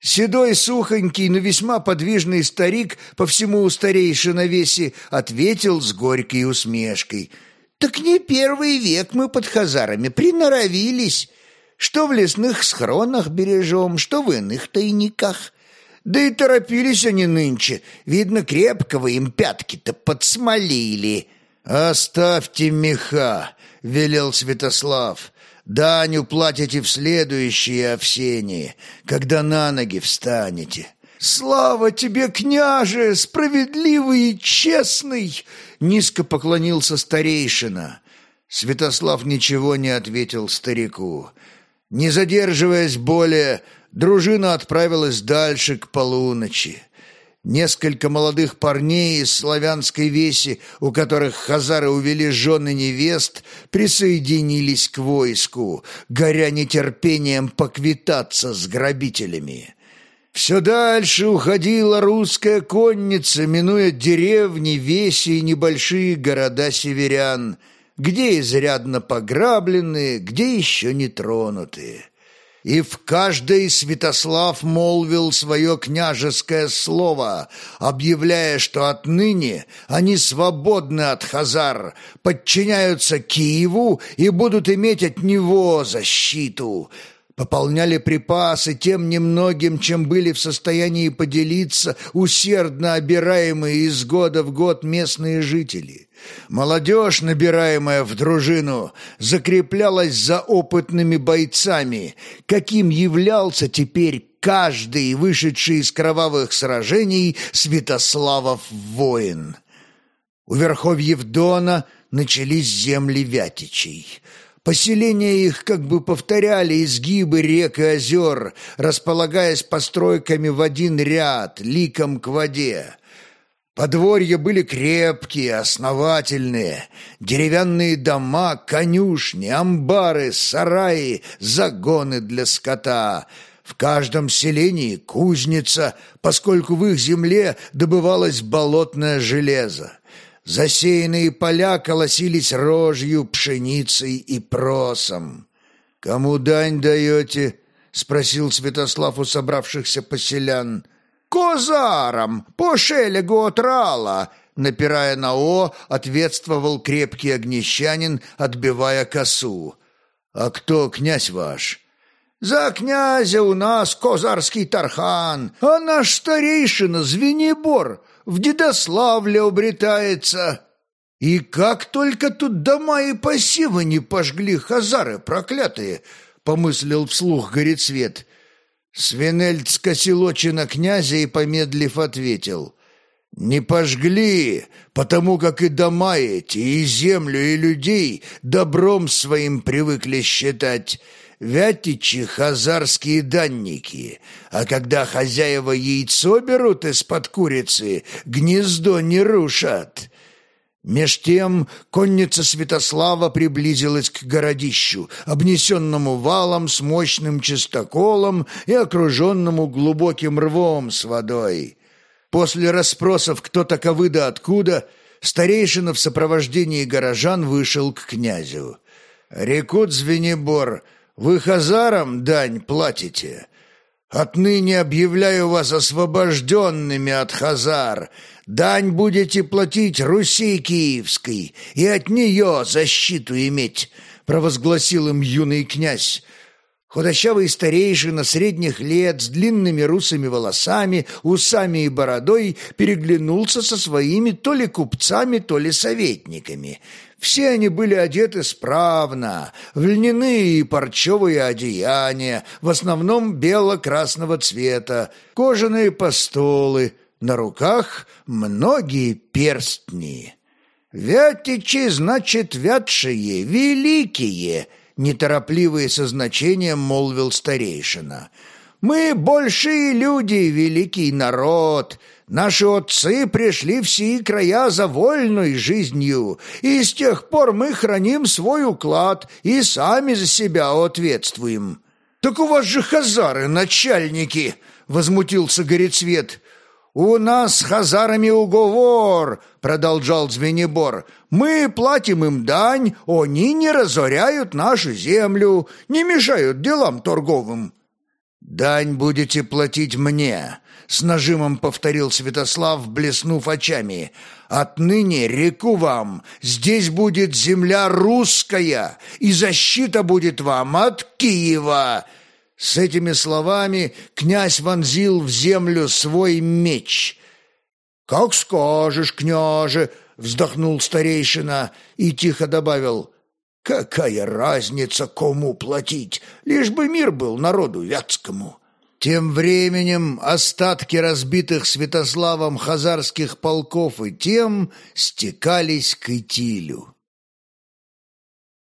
Седой, сухонький, но весьма подвижный старик по всему старейшиновесе ответил с горькой усмешкой. «Так не первый век мы под хазарами приноровились. Что в лесных схронах бережем, что в иных тайниках. Да и торопились они нынче. Видно, крепкого им пятки-то подсмолили». «Оставьте меха», — велел Святослав. Дань уплатите в следующее овсение, когда на ноги встанете. «Слава тебе, княже, справедливый и честный!» Низко поклонился старейшина. Святослав ничего не ответил старику. Не задерживаясь более, дружина отправилась дальше к полуночи. Несколько молодых парней из славянской веси, у которых хазары увели жены невест, присоединились к войску, горя нетерпением поквитаться с грабителями. Все дальше уходила русская конница, минуя деревни, веси и небольшие города северян, где изрядно пограбленные, где еще не тронутые и в каждой Святослав молвил свое княжеское слово, объявляя, что отныне они свободны от хазар, подчиняются Киеву и будут иметь от него защиту – пополняли припасы тем немногим, чем были в состоянии поделиться усердно обираемые из года в год местные жители. Молодежь, набираемая в дружину, закреплялась за опытными бойцами, каким являлся теперь каждый вышедший из кровавых сражений Святославов воин. У верховьев Дона начались земли Вятичей – Поселения их как бы повторяли изгибы рек и озер, располагаясь постройками в один ряд, ликом к воде. Подворья были крепкие, основательные, деревянные дома, конюшни, амбары, сараи, загоны для скота. В каждом селении кузница, поскольку в их земле добывалось болотное железо. Засеянные поля колосились рожью, пшеницей и просом. «Кому дань даете?» — спросил Святослав у собравшихся поселян. «Козарам, по шелегу от рала!» Напирая на «о», ответствовал крепкий огнещанин, отбивая косу. «А кто князь ваш?» «За князя у нас козарский тархан, а наш старейшина Звенибор в Дедославле обретается. И как только тут дома и посевы не пожгли хазары проклятые, помыслил вслух Горецвет. Свинельд скосил очи на князя и, помедлив, ответил. «Не пожгли, потому как и дома эти, и землю, и людей добром своим привыкли считать» вятичи хазарские данники, а когда хозяева яйцо берут из-под курицы, гнездо не рушат». Меж тем конница Святослава приблизилась к городищу, обнесенному валом с мощным чистоколом и окруженному глубоким рвом с водой. После расспросов, кто таковы да откуда, старейшина в сопровождении горожан вышел к князю. «Рекут Звенибор», вы хазарам дань платите. Отныне объявляю вас освобожденными от хазар. Дань будете платить Руси Киевской и от нее защиту иметь», — провозгласил им юный князь. Худощавый старейшина средних лет с длинными русыми волосами, усами и бородой переглянулся со своими то ли купцами, то ли советниками — все они были одеты справно, в льняные и парчевые одеяния, в основном бело-красного цвета, кожаные постолы, на руках многие перстни. «Вятичи, значит, вятшие, великие!» неторопливые со значением молвил старейшина. «Мы большие люди, великий народ, Наши отцы пришли в сии края за вольной жизнью, и с тех пор мы храним свой уклад и сами за себя ответствуем». «Так у вас же хазары, начальники!» — возмутился Горецвет. «У нас с хазарами уговор», — продолжал Звенебор. «Мы платим им дань, они не разоряют нашу землю, не мешают делам торговым». «Дань будете платить мне», — с нажимом повторил Святослав, блеснув очами. «Отныне реку вам, здесь будет земля русская, и защита будет вам от Киева». С этими словами князь вонзил в землю свой меч. «Как скажешь, княже!» — вздохнул старейшина и тихо добавил. «Какая разница, кому платить, лишь бы мир был народу вятскому!» Тем временем остатки разбитых Святославом хазарских полков и тем стекались к Итилю.